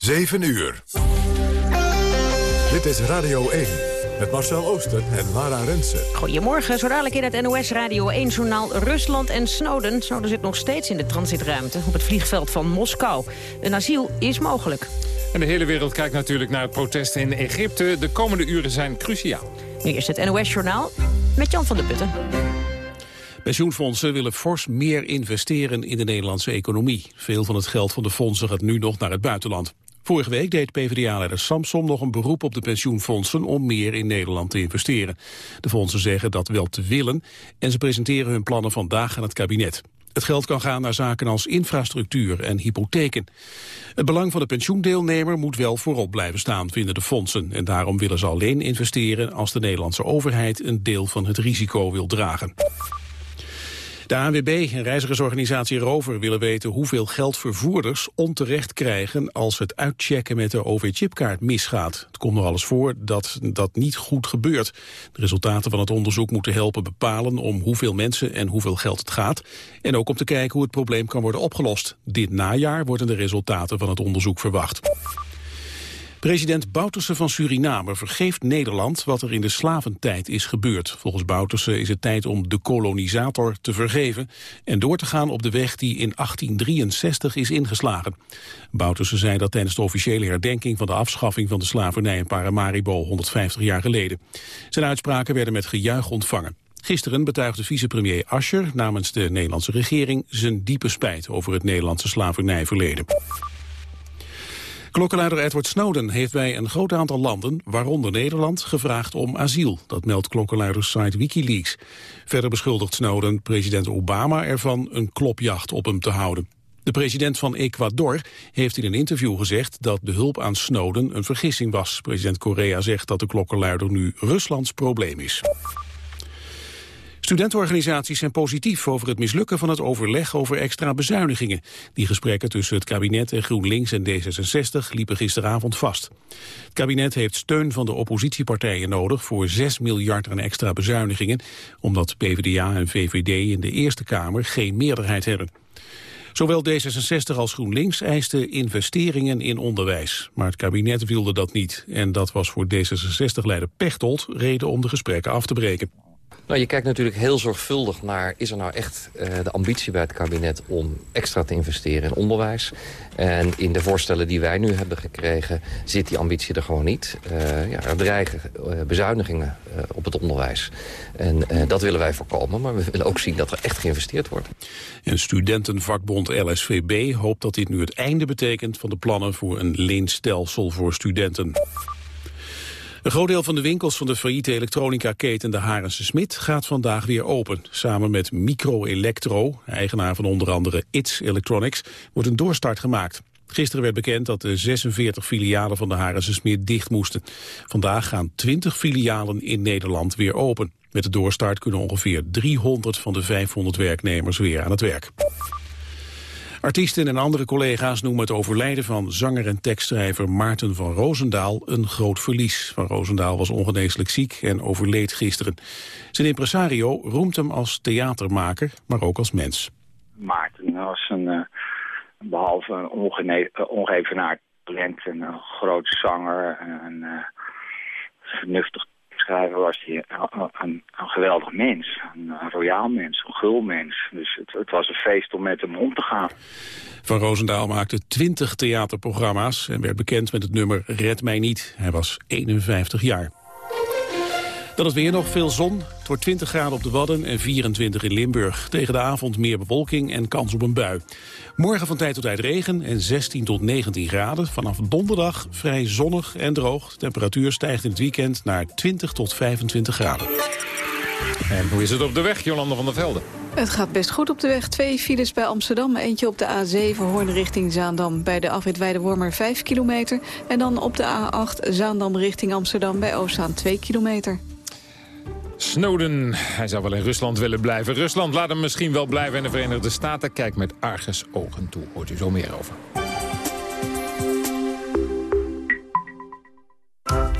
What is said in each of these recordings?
7 uur. Dit is Radio 1 met Marcel Ooster en Lara Rensen. Goedemorgen, zo dadelijk in het NOS Radio 1-journaal Rusland en Snowden. Snowden zit nog steeds in de transitruimte op het vliegveld van Moskou. Een asiel is mogelijk. En de hele wereld kijkt natuurlijk naar het protest in Egypte. De komende uren zijn cruciaal. Nu is het NOS-journaal met Jan van der Putten. Pensioenfondsen willen fors meer investeren in de Nederlandse economie. Veel van het geld van de fondsen gaat nu nog naar het buitenland. Vorige week deed PvdA-leider Samson nog een beroep op de pensioenfondsen om meer in Nederland te investeren. De fondsen zeggen dat wel te willen en ze presenteren hun plannen vandaag aan het kabinet. Het geld kan gaan naar zaken als infrastructuur en hypotheken. Het belang van de pensioendeelnemer moet wel voorop blijven staan, vinden de fondsen. En daarom willen ze alleen investeren als de Nederlandse overheid een deel van het risico wil dragen. De ANWB en reizigersorganisatie Rover willen weten hoeveel geld vervoerders onterecht krijgen als het uitchecken met de OV-chipkaart misgaat. Het komt nog alles voor dat dat niet goed gebeurt. De resultaten van het onderzoek moeten helpen bepalen om hoeveel mensen en hoeveel geld het gaat. En ook om te kijken hoe het probleem kan worden opgelost. Dit najaar worden de resultaten van het onderzoek verwacht. President Bouterse van Suriname vergeeft Nederland wat er in de slaventijd is gebeurd. Volgens Bouterse is het tijd om de kolonisator te vergeven en door te gaan op de weg die in 1863 is ingeslagen. Bouterse zei dat tijdens de officiële herdenking van de afschaffing van de slavernij in Paramaribo 150 jaar geleden. Zijn uitspraken werden met gejuich ontvangen. Gisteren betuigde vicepremier Ascher namens de Nederlandse regering zijn diepe spijt over het Nederlandse slavernijverleden. Klokkenluider Edward Snowden heeft bij een groot aantal landen, waaronder Nederland, gevraagd om asiel. Dat meldt klokkenluidersite Wikileaks. Verder beschuldigt Snowden president Obama ervan een klopjacht op hem te houden. De president van Ecuador heeft in een interview gezegd dat de hulp aan Snowden een vergissing was. President Correa zegt dat de klokkenluider nu Ruslands probleem is. Studentenorganisaties zijn positief over het mislukken van het overleg over extra bezuinigingen. Die gesprekken tussen het kabinet en GroenLinks en D66 liepen gisteravond vast. Het kabinet heeft steun van de oppositiepartijen nodig voor 6 miljard aan extra bezuinigingen, omdat PvdA en VVD in de Eerste Kamer geen meerderheid hebben. Zowel D66 als GroenLinks eisten investeringen in onderwijs. Maar het kabinet wilde dat niet. En dat was voor D66-leider Pechtold reden om de gesprekken af te breken. Nou, je kijkt natuurlijk heel zorgvuldig naar... is er nou echt uh, de ambitie bij het kabinet om extra te investeren in onderwijs? En in de voorstellen die wij nu hebben gekregen... zit die ambitie er gewoon niet. Uh, ja, er dreigen uh, bezuinigingen op het onderwijs. En dat willen wij voorkomen. Maar we willen ook zien dat er echt geïnvesteerd wordt. En studentenvakbond LSVB hoopt dat dit nu het einde betekent... van de plannen voor een leenstelsel voor studenten. Een groot deel van de winkels van de failliete elektronica-keten de Harense Smit gaat vandaag weer open. Samen met Micro Electro, eigenaar van onder andere ITS Electronics, wordt een doorstart gemaakt. Gisteren werd bekend dat de 46 filialen van de Harense Smit dicht moesten. Vandaag gaan 20 filialen in Nederland weer open. Met de doorstart kunnen ongeveer 300 van de 500 werknemers weer aan het werk. Artiesten en andere collega's noemen het overlijden van zanger en tekstschrijver Maarten van Roosendaal een groot verlies. Van Roosendaal was ongeneeslijk ziek en overleed gisteren. Zijn impresario roemt hem als theatermaker, maar ook als mens. Maarten was een, uh, behalve een ongeëvenaard talent en een groot zanger en een vernuftig schrijver was hij een, een, geweldig mens. Een, royaal mens, een gul mens. Dus het, het, was een feest om met hem om te gaan. Van Roosendaal maakte twintig theaterprogramma's en werd bekend met het nummer Red Mij Niet. Hij was 51 jaar. Dan het weer nog veel zon. Het wordt 20 graden op de Wadden en 24 in Limburg. Tegen de avond meer bewolking en kans op een bui. Morgen van tijd tot tijd regen en 16 tot 19 graden. Vanaf donderdag vrij zonnig en droog. De temperatuur stijgt in het weekend naar 20 tot 25 graden. En hoe is het op de weg, Jolanda van der Velde? Het gaat best goed op de weg. Twee files bij Amsterdam. Eentje op de A7 Hoorn richting Zaandam. Bij de afrit Weidewormer 5 kilometer. En dan op de A8 Zaandam richting Amsterdam bij Oostzaan 2 kilometer. Snowden, hij zou wel in Rusland willen blijven. Rusland laat hem misschien wel blijven in de Verenigde Staten. Kijk met argus ogen toe. Hoort u zo meer over.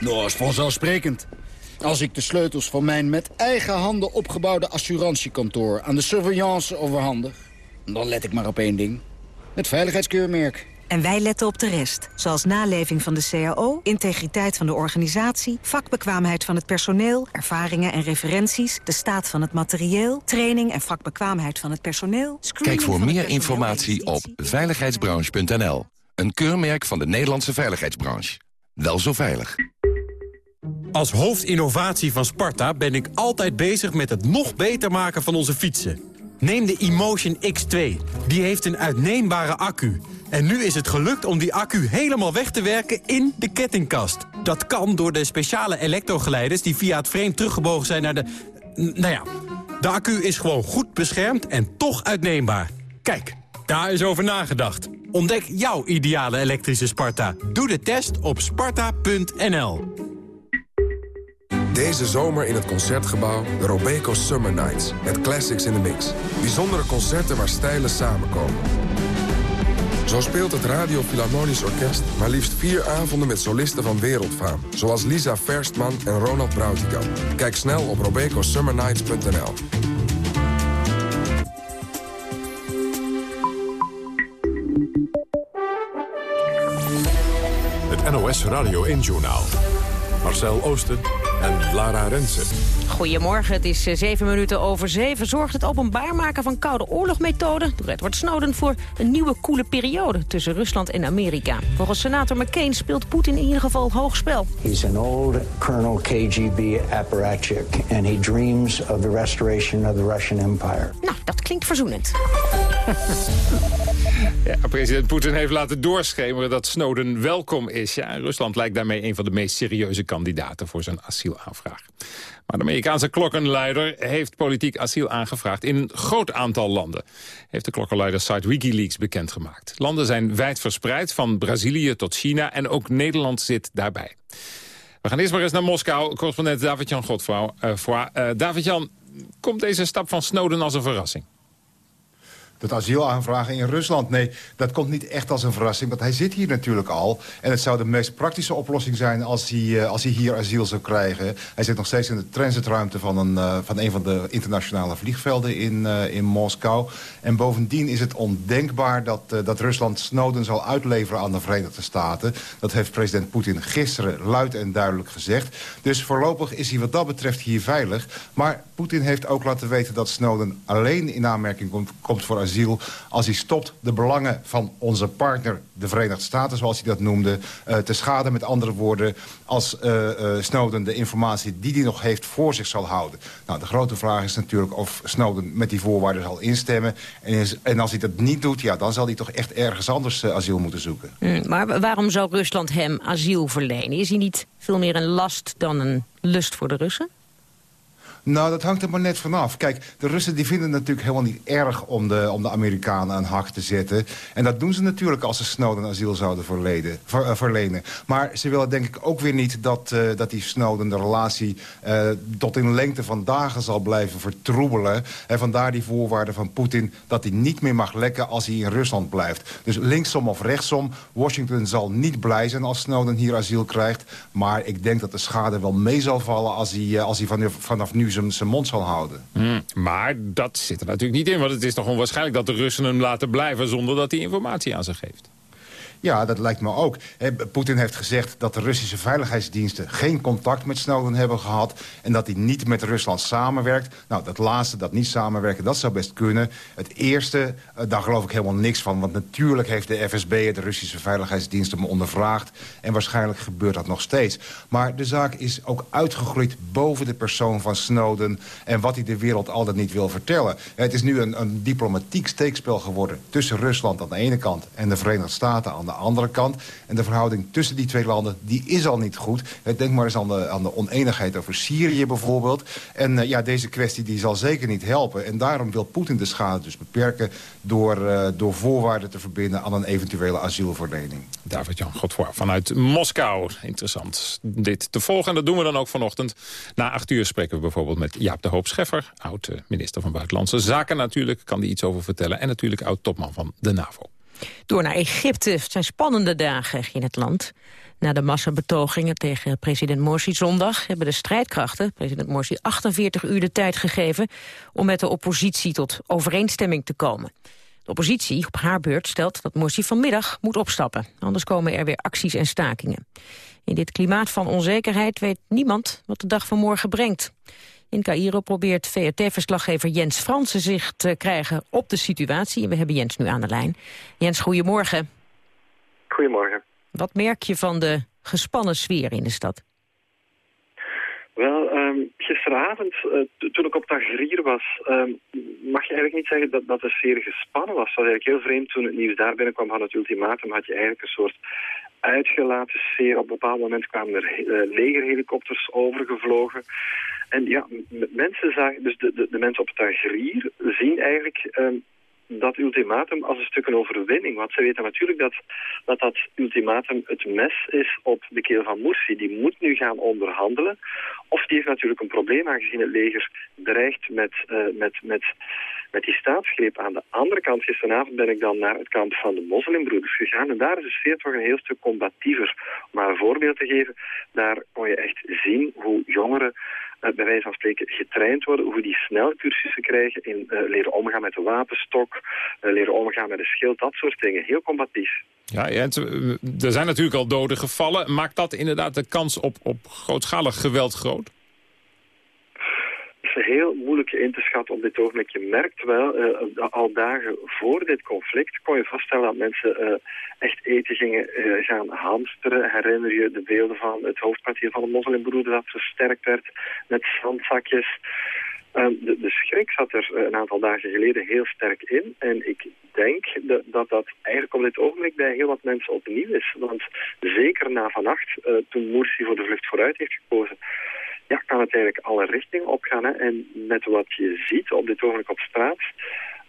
Nou, is vanzelfsprekend. Als ik de sleutels van mijn met eigen handen opgebouwde assurantiekantoor... aan de surveillance overhandig, dan let ik maar op één ding. Het veiligheidskeurmerk. En wij letten op de rest, zoals naleving van de CAO, integriteit van de organisatie, vakbekwaamheid van het personeel, ervaringen en referenties, de staat van het materieel, training en vakbekwaamheid van het personeel. Kijk voor meer informatie op veiligheidsbranche.nl. Een keurmerk van de Nederlandse veiligheidsbranche. Wel zo veilig. Als hoofdinnovatie van Sparta ben ik altijd bezig met het nog beter maken van onze fietsen. Neem de Emotion X2. Die heeft een uitneembare accu. En nu is het gelukt om die accu helemaal weg te werken in de kettingkast. Dat kan door de speciale elektrogeleiders die via het frame teruggebogen zijn naar de... Nou ja, de accu is gewoon goed beschermd en toch uitneembaar. Kijk, daar is over nagedacht. Ontdek jouw ideale elektrische Sparta. Doe de test op sparta.nl. Deze zomer in het Concertgebouw de Robeco Summer Nights. Met classics in the mix. Bijzondere concerten waar stijlen samenkomen. Zo speelt het Radio Philharmonisch Orkest maar liefst vier avonden met solisten van wereldfaam. Zoals Lisa Verstman en Ronald Brautigam. Kijk snel op robecosummernights.nl. NOS Radio 1-journaal. Marcel Oosten en Lara Rensen. Goedemorgen, het is eh, zeven minuten over zeven. Zorgt het openbaar maken van koude oorlogmethoden door Edward Snowden voor een nieuwe koele periode tussen Rusland en Amerika. Volgens senator McCain speelt Poetin in ieder geval hoog spel. He's an old Colonel KGB apparatchik and he dreams of the restoration of the Russian Empire. Nou, dat klinkt verzoenend. Ja, president Poetin heeft laten doorschemeren dat Snowden welkom is. Ja, Rusland lijkt daarmee een van de meest serieuze kandidaten voor zijn asielaanvraag. Maar de Amerikaanse klokkenluider heeft politiek asiel aangevraagd in een groot aantal landen. Heeft de klokkenluidersite Wikileaks bekendgemaakt. Landen zijn wijd verspreid, van Brazilië tot China en ook Nederland zit daarbij. We gaan eerst maar eens naar Moskou. Correspondent David-Jan Godfrouw. Uh, uh, David-Jan, komt deze stap van Snowden als een verrassing? Dat asielaanvragen in Rusland. Nee, dat komt niet echt als een verrassing, want hij zit hier natuurlijk al. En het zou de meest praktische oplossing zijn als hij, als hij hier asiel zou krijgen. Hij zit nog steeds in de transitruimte van een, uh, van, een van de internationale vliegvelden in, uh, in Moskou. En bovendien is het ondenkbaar dat, dat Rusland Snowden zal uitleveren aan de Verenigde Staten. Dat heeft president Poetin gisteren luid en duidelijk gezegd. Dus voorlopig is hij wat dat betreft hier veilig. Maar Poetin heeft ook laten weten dat Snowden alleen in aanmerking komt, komt voor asiel als hij stopt de belangen van onze partner, de Verenigde Staten... zoals hij dat noemde, uh, te schaden. Met andere woorden, als uh, uh, Snowden de informatie die hij nog heeft voor zich zal houden. Nou, de grote vraag is natuurlijk of Snowden met die voorwaarden zal instemmen. En, en als hij dat niet doet, ja, dan zal hij toch echt ergens anders asiel moeten zoeken. Mm, maar waarom zou Rusland hem asiel verlenen? Is hij niet veel meer een last dan een lust voor de Russen? Nou, dat hangt er maar net vanaf. Kijk, de Russen die vinden het natuurlijk helemaal niet erg om de, om de Amerikanen een hak te zetten. En dat doen ze natuurlijk als ze Snowden asiel zouden uh, verlenen. Maar ze willen denk ik ook weer niet dat, uh, dat die Snowden de relatie uh, tot in lengte van dagen zal blijven vertroebelen. En vandaar die voorwaarden van Poetin dat hij niet meer mag lekken als hij in Rusland blijft. Dus linksom of rechtsom, Washington zal niet blij zijn als Snowden hier asiel krijgt. Maar ik denk dat de schade wel mee zal vallen als hij, als hij vanaf, vanaf nu zijn mond zal houden. Mm, maar dat zit er natuurlijk niet in. Want het is toch onwaarschijnlijk dat de Russen hem laten blijven... zonder dat hij informatie aan ze geeft. Ja, dat lijkt me ook. Poetin heeft gezegd dat de Russische veiligheidsdiensten... geen contact met Snowden hebben gehad... en dat hij niet met Rusland samenwerkt. Nou, dat laatste, dat niet samenwerken, dat zou best kunnen. Het eerste, eh, daar geloof ik helemaal niks van. Want natuurlijk heeft de FSB, de Russische veiligheidsdiensten... me ondervraagd. En waarschijnlijk gebeurt dat nog steeds. Maar de zaak is ook uitgegroeid boven de persoon van Snowden... en wat hij de wereld altijd niet wil vertellen. Het is nu een, een diplomatiek steekspel geworden... tussen Rusland aan de ene kant en de Verenigde Staten aan de de andere kant. En de verhouding tussen die twee landen, die is al niet goed. Denk maar eens aan de, aan oneenigheid over Syrië bijvoorbeeld. En uh, ja, deze kwestie die zal zeker niet helpen. En daarom wil Poetin de schade dus beperken... door, uh, door voorwaarden te verbinden aan een eventuele asielverlening. David-Jan Godvoor vanuit Moskou. Interessant dit te volgen. En dat doen we dan ook vanochtend. Na acht uur spreken we bijvoorbeeld met Jaap de Hoop Scheffer... oud-minister van Buitenlandse Zaken natuurlijk, kan die iets over vertellen. En natuurlijk oud-topman van de NAVO. Door naar Egypte. Het zijn spannende dagen in het land. Na de massabetogingen tegen president Morsi zondag... hebben de strijdkrachten president Morsi 48 uur de tijd gegeven... om met de oppositie tot overeenstemming te komen. De oppositie op haar beurt stelt dat Morsi vanmiddag moet opstappen. Anders komen er weer acties en stakingen. In dit klimaat van onzekerheid weet niemand wat de dag van morgen brengt. In Cairo probeert VRT-verslaggever Jens Fransen zich te krijgen op de situatie. En we hebben Jens nu aan de lijn. Jens, goedemorgen. Goedemorgen. Wat merk je van de gespannen sfeer in de stad? Wel, um, gisteravond, uh, toen ik op Tahrir was, um, mag je eigenlijk niet zeggen dat, dat de sfeer gespannen was. Het was eigenlijk heel vreemd toen het nieuws daar binnenkwam van het ultimatum. Had je eigenlijk een soort uitgelaten sfeer. Op een bepaald moment kwamen er uh, legerhelikopters overgevlogen. En ja, mensen zagen, dus de, de, de mensen op Tahrir zien eigenlijk um, dat ultimatum als een stuk een overwinning. Want ze weten natuurlijk dat, dat dat ultimatum het mes is op de keel van Morsi. Die moet nu gaan onderhandelen. Of die heeft natuurlijk een probleem aangezien het leger dreigt met, uh, met, met, met die staatsgreep. Aan de andere kant, gisteravond ben ik dan naar het kamp van de moslimbroeders gegaan. En daar is de sfeer toch een heel stuk combatiever. Om maar een voorbeeld te geven, daar kon je echt zien hoe jongeren uh, bij wijze van spreken getraind worden, hoe die snel cursussen krijgen in uh, leren omgaan met de wapenstok, uh, leren omgaan met een schild, dat soort dingen. Heel combatief. Ja, er zijn natuurlijk al doden gevallen. Maakt dat inderdaad de kans op, op grootschalig geweld groot? Is heel moeilijk in te schatten op dit ogenblik. Je merkt wel, uh, al dagen voor dit conflict kon je vaststellen dat mensen uh, echt eten gingen uh, gaan hamsteren. Herinner je de beelden van het hoofdkwartier van de moslimbroeder dat versterkt werd met zandzakjes. Um, de, de, schrik zat er een aantal dagen geleden heel sterk in. En ik denk de, dat dat eigenlijk op dit ogenblik bij heel wat mensen opnieuw is. Want zeker na vannacht, toen Morsi voor de vlucht vooruit heeft gekozen ja, kan het eigenlijk alle richtingen opgaan. Hè. En met wat je ziet op dit ogenblik op straat,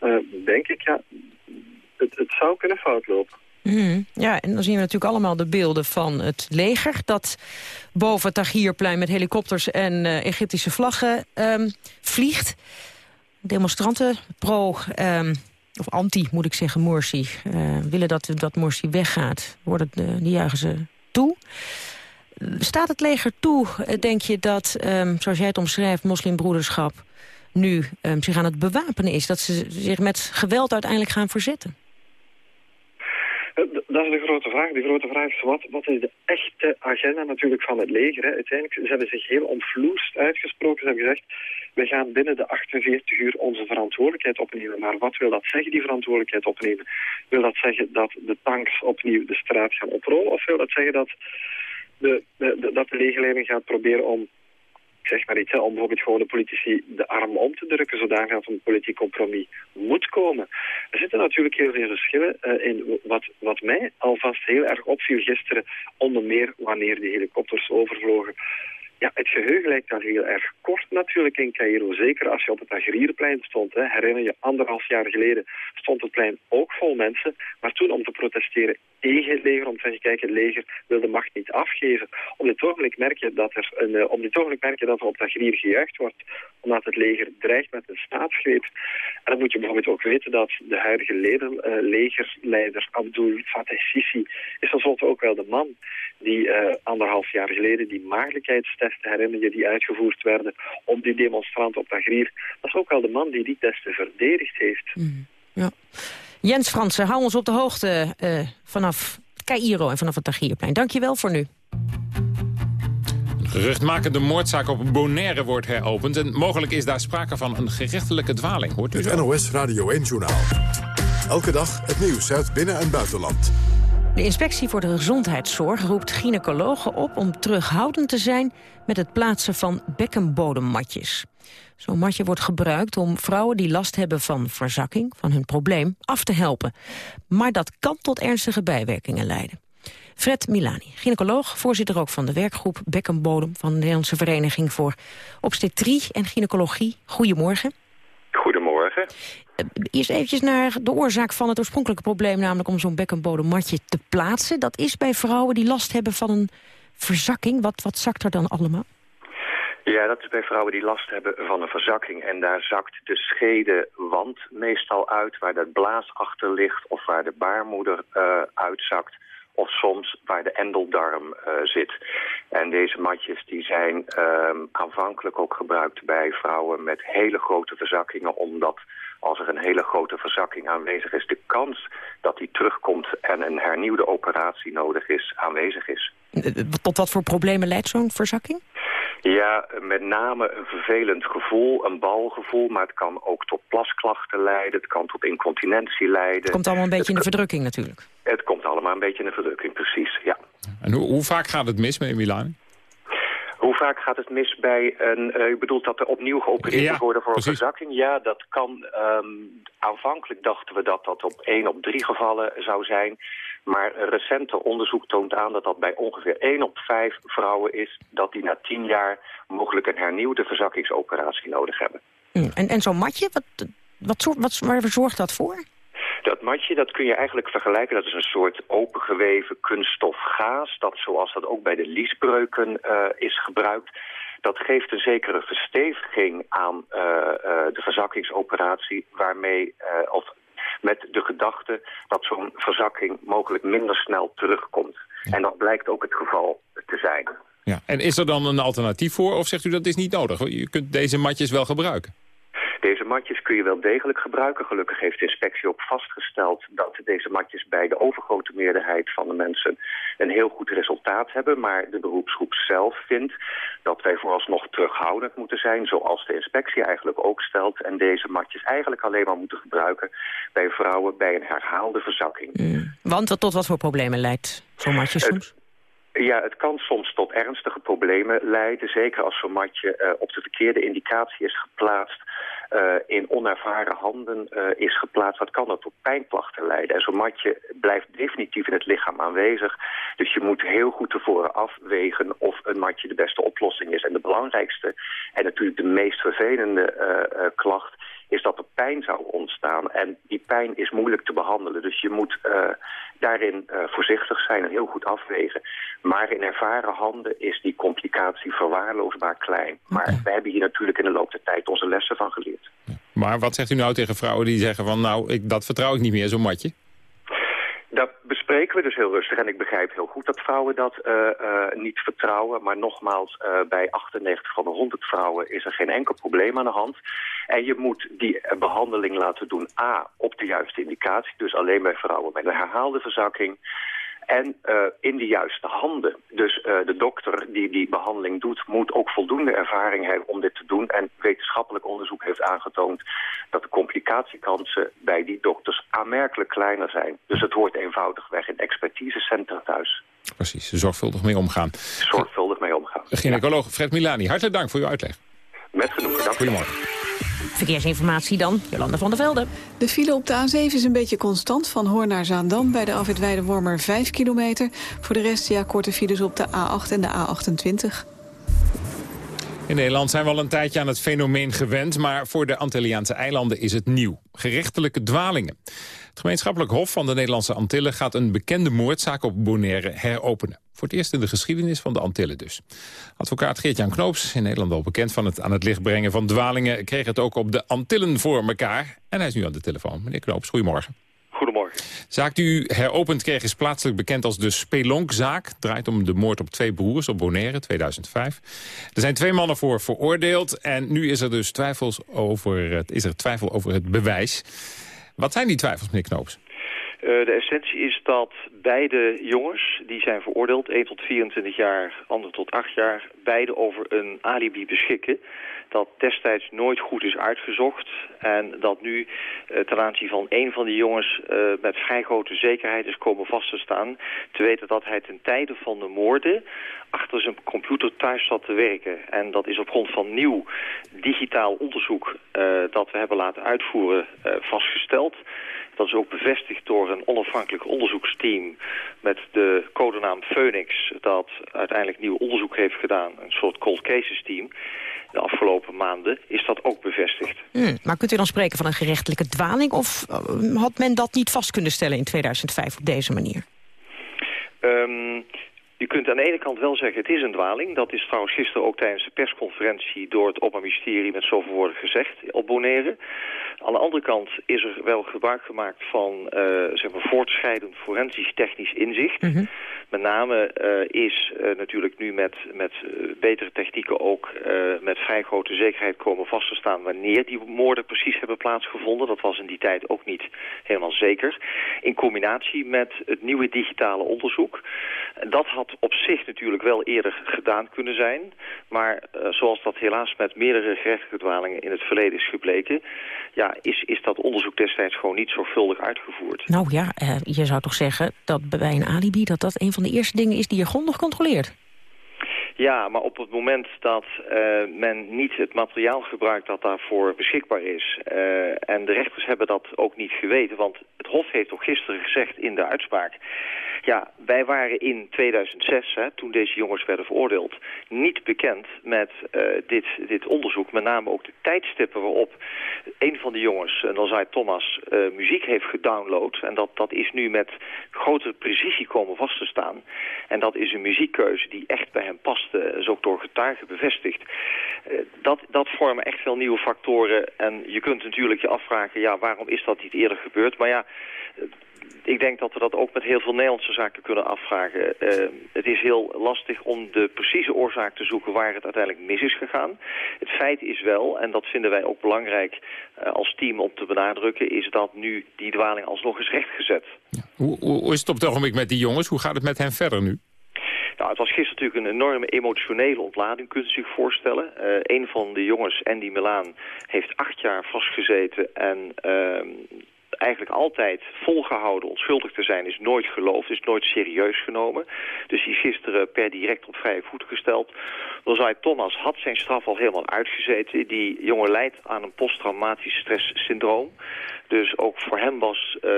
uh, denk ik, ja, het, het zou kunnen fout lopen. Mm, ja, en dan zien we natuurlijk allemaal de beelden van het leger... dat boven het met helikopters en uh, Egyptische vlaggen um, vliegt. Demonstranten pro, um, of anti moet ik zeggen, Morsi... Uh, willen dat, dat Morsi weggaat. Worden, die juichen ze toe. Staat het leger toe, eh, denk je, dat, um, zoals jij het omschrijft, moslimbroederschap nu um, zich aan het bewapenen is? Dat ze zich met geweld uiteindelijk gaan verzetten? Eh, dat is de grote vraag. De grote vraag is, wat, wat is de echte agenda natuurlijk van het leger? Hè? Uiteindelijk, ze hebben zich heel onvloerst uitgesproken. Ze hebben gezegd, we gaan binnen de 48 uur onze verantwoordelijkheid opnemen. Maar wat wil dat zeggen, die verantwoordelijkheid opnemen? Wil dat zeggen dat de tanks opnieuw de straat gaan oprollen? Of wil dat zeggen dat de, de, dat de legerleiding gaat proberen om, zeg maar iets, hè, om bijvoorbeeld gewoon de politici de arm om te drukken, zodanig dat een politiek compromis moet komen. Er zitten natuurlijk heel veel verschillen uh, in wat, wat mij alvast heel erg opviel gisteren, onder meer wanneer die helikopters overvlogen. Ja, het geheugen lijkt dan heel erg kort natuurlijk in Cairo. Zeker als je op het Tahrirplein stond. Hè. Herinner je, anderhalf jaar geleden stond het plein ook vol mensen. Maar toen om te protesteren tegen het leger, om te zeggen, kijk, het leger wil de macht niet afgeven. Op dit ogenblik merk je dat er, een, uh, op dit ogenblik merk je dat er op Tahrir gejuicht wordt, omdat het leger dreigt met een staatsgreep. En dan moet je bijvoorbeeld ook weten dat de huidige uh, legerleider Abdul Fattah Sisi is tenslotte ook wel de man die uh, anderhalf jaar geleden die maagdelijkheidstesten, herinner je, die uitgevoerd werden op die demonstranten op Tahrir. Dat is ook wel de man die die testen verdedigd heeft. Mm, ja. Jens Fransen, hou ons op de hoogte uh, vanaf Cairo en vanaf het Tahrirplein. Dank je wel voor nu. Geruchtmakende moordzaak op Bonaire wordt heropend... en mogelijk is daar sprake van een gerechtelijke dwaling. Hoort u het NOS Radio 1-journaal. Elke dag het nieuws uit binnen- en buitenland. De inspectie voor de gezondheidszorg roept gynaecologen op om terughoudend te zijn met het plaatsen van bekkenbodemmatjes. Zo'n matje wordt gebruikt om vrouwen die last hebben van verzakking, van hun probleem, af te helpen. Maar dat kan tot ernstige bijwerkingen leiden. Fred Milani, gynaecoloog, voorzitter ook van de werkgroep Bekkenbodem... van de Nederlandse Vereniging voor Obstetrie en Gynaecologie. Goedemorgen. Goedemorgen. Eh, Eerst eventjes naar de oorzaak van het oorspronkelijke probleem... namelijk om zo'n bekkenbodemmatje te plaatsen. Dat is bij vrouwen die last hebben van een verzakking. Wat, wat zakt er dan allemaal? Ja, dat is bij vrouwen die last hebben van een verzakking. En daar zakt de schedewand meestal uit, waar de blaas achter ligt... of waar de baarmoeder uh, uitzakt of soms waar de endeldarm uh, zit. En deze matjes die zijn uh, aanvankelijk ook gebruikt bij vrouwen met hele grote verzakkingen... omdat als er een hele grote verzakking aanwezig is... de kans dat die terugkomt en een hernieuwde operatie nodig is, aanwezig is. Tot wat voor problemen leidt zo'n verzakking? Ja, met name een vervelend gevoel, een balgevoel... maar het kan ook tot plasklachten leiden, het kan tot incontinentie leiden. Het komt allemaal een beetje in de verdrukking natuurlijk. Het komt allemaal een beetje in de verdrukking, precies, ja. En hoe, hoe vaak gaat het mis, meneer Milan? Hoe vaak gaat het mis bij een... Uh, u bedoelt dat er opnieuw geopereerd ja, worden voor precies. een verzakking? Ja, dat kan... Um, aanvankelijk dachten we dat dat op 1 op 3 gevallen zou zijn. Maar recente onderzoek toont aan dat dat bij ongeveer 1 op 5 vrouwen is... dat die na 10 jaar mogelijk een hernieuwde verzakkingsoperatie nodig hebben. Mm, en en zo'n matje, wat, wat, soort, wat, waar zorgt dat voor? Dat matje dat kun je eigenlijk vergelijken. Dat is een soort opengeweven kunststofgaas. Dat zoals dat ook bij de liesbreuken uh, is gebruikt. Dat geeft een zekere versteviging aan uh, uh, de verzakkingsoperatie. Waarmee, of met de gedachte dat zo'n verzakking mogelijk minder snel terugkomt. Ja. En dat blijkt ook het geval te zijn. Ja. En is er dan een alternatief voor of zegt u dat is niet nodig? Je kunt deze matjes wel gebruiken. Deze matjes kun je wel degelijk gebruiken. Gelukkig heeft de inspectie ook vastgesteld dat deze matjes bij de overgrote meerderheid van de mensen een heel goed resultaat hebben. Maar de beroepsgroep zelf vindt dat wij vooralsnog terughoudend moeten zijn, zoals de inspectie eigenlijk ook stelt. En deze matjes eigenlijk alleen maar moeten gebruiken bij vrouwen bij een herhaalde verzakking. Mm. Want tot wat voor problemen leidt zo'n matje soms? Ja, het kan soms tot ernstige problemen leiden. Zeker als zo'n matje uh, op de verkeerde indicatie is geplaatst. Uh, in onervaren handen uh, is geplaatst. Wat kan dat tot pijnklachten leiden? En zo'n matje blijft definitief in het lichaam aanwezig. Dus je moet heel goed tevoren afwegen of een matje de beste oplossing is. En de belangrijkste en natuurlijk de meest vervelende uh, klacht is dat er pijn zou ontstaan. En die pijn is moeilijk te behandelen. Dus je moet uh, daarin uh, voorzichtig zijn en heel goed afwegen. Maar in ervaren handen is die complicatie verwaarloosbaar klein. Maar okay. we hebben hier natuurlijk in de loop der tijd onze lessen van geleerd. Maar wat zegt u nou tegen vrouwen die zeggen van... nou, ik, dat vertrouw ik niet meer, zo'n matje? Dat bespreken we dus heel rustig. En ik begrijp heel goed dat vrouwen dat uh, uh, niet vertrouwen. Maar nogmaals, uh, bij 98 van de 100 vrouwen is er geen enkel probleem aan de hand. En je moet die behandeling laten doen A, op de juiste indicatie. Dus alleen bij vrouwen met een herhaalde verzakking. En uh, in de juiste handen. Dus uh, de dokter die die behandeling doet... moet ook voldoende ervaring hebben om dit te doen. En wetenschappelijk onderzoek heeft aangetoond... dat de complicatiekansen bij die dokters aanmerkelijk kleiner zijn. Dus het hoort eenvoudigweg in expertisecentra thuis. Precies, zorgvuldig mee omgaan. Zorgvuldig mee omgaan. Gynaecoloog. Fred Milani, hartelijk dank voor uw uitleg. Met genoegen, dank Goedemorgen. Verkeersinformatie dan, Jolanda van der Velde. De file op de A7 is een beetje constant, van Hoorn naar Zaandam... bij de afwit Wormer 5 kilometer. Voor de rest, ja, korte files op de A8 en de A28. In Nederland zijn we al een tijdje aan het fenomeen gewend... maar voor de Antilliaanse eilanden is het nieuw. Gerechtelijke dwalingen. Het gemeenschappelijk hof van de Nederlandse Antillen... gaat een bekende moordzaak op Bonaire heropenen. Voor het eerst in de geschiedenis van de Antillen dus. Advocaat Geert-Jan Knoops, in Nederland al bekend van het aan het licht brengen van dwalingen... kreeg het ook op de Antillen voor elkaar. En hij is nu aan de telefoon. Meneer Knoops, goedemorgen. Goedemorgen. Zaak die u heropend kreeg is plaatselijk bekend als de Spelonkzaak. draait om de moord op twee broers op Bonaire, 2005. Er zijn twee mannen voor veroordeeld. En nu is er dus twijfels over het, is er twijfel over het bewijs. Wat zijn die twijfels, meneer Knoops? De essentie is dat beide jongens, die zijn veroordeeld, 1 tot 24 jaar, ander tot 8 jaar, beide over een alibi beschikken dat destijds nooit goed is uitgezocht. En dat nu uh, ten aanzien van een van die jongens uh, met vrij grote zekerheid is komen vast te staan. Te weten dat hij ten tijde van de moorden achter zijn computer thuis zat te werken. En dat is op grond van nieuw digitaal onderzoek dat we hebben laten uitvoeren vastgesteld. Dat is ook bevestigd door een onafhankelijk onderzoeksteam met de codenaam Phoenix... dat uiteindelijk nieuw onderzoek heeft gedaan, een soort cold cases team de afgelopen maanden is dat ook bevestigd. Hmm, maar kunt u dan spreken van een gerechtelijke dwaling... of uh, had men dat niet vast kunnen stellen in 2005 op deze manier? Um, je kunt aan de ene kant wel zeggen, het is een dwaling. Dat is trouwens gisteren ook tijdens de persconferentie door het Openbaar Ministerie met zoveel woorden gezegd op Bonaire. Aan de andere kant is er wel gebruik gemaakt van uh, zeg maar voortschrijdend forensisch technisch inzicht. Mm -hmm. Met name uh, is uh, natuurlijk nu met, met betere technieken ook met vrij grote zekerheid komen vast te staan wanneer die moorden precies hebben plaatsgevonden. Dat was in die tijd ook niet helemaal zeker. In combinatie met het nieuwe digitale onderzoek. Dat had op zich natuurlijk wel eerder gedaan kunnen zijn. Maar uh, zoals dat helaas met meerdere gerechtelijke dwalingen in het verleden is gebleken... Ja, is, is dat onderzoek destijds gewoon niet zorgvuldig uitgevoerd. Nou ja, uh, je zou toch zeggen dat bij een alibi... dat dat een van de eerste dingen is die je grondig controleert? Ja, maar op het moment dat uh, men niet het materiaal gebruikt dat daarvoor beschikbaar is... Uh, en de rechters hebben dat ook niet geweten... want het Hof heeft toch gisteren gezegd in de uitspraak... ja, wij waren in 2006, hè, toen deze jongens werden veroordeeld... niet bekend met uh, dit, dit onderzoek. Met name ook de tijdstippen waarop een van de jongens, Nazai Thomas... muziek heeft gedownload. En dat, dat is nu met grotere precisie komen vast te staan. En dat is een muziekkeuze die echt bij hem past is ook door getuigen bevestigd. Dat, dat vormen echt veel nieuwe factoren. En je kunt natuurlijk je afvragen, ja, waarom is dat niet eerder gebeurd? Maar ja, ik denk dat we dat ook met heel veel Nederlandse zaken kunnen afvragen. Uh, het is heel lastig om de precieze oorzaak te zoeken waar het uiteindelijk mis is gegaan. Het feit is wel, en dat vinden wij ook belangrijk uh, als team om te benadrukken... is dat nu die dwaling alsnog is rechtgezet. Ja. Hoe, hoe is het op het ogenblik met die jongens? Hoe gaat het met hen verder nu? Nou, het was gisteren natuurlijk een enorme emotionele ontlading, kunt u zich voorstellen. Uh, een van de jongens, Andy Milaan, heeft acht jaar vastgezeten en... Uh, eigenlijk altijd volgehouden onschuldig te zijn is nooit geloofd, is nooit serieus genomen. Dus die is gisteren per direct op vrije voet gesteld. Lozai Thomas had zijn straf al helemaal uitgezeten. Die jongen leidt aan een posttraumatisch stresssyndroom. Dus ook voor hem was uh,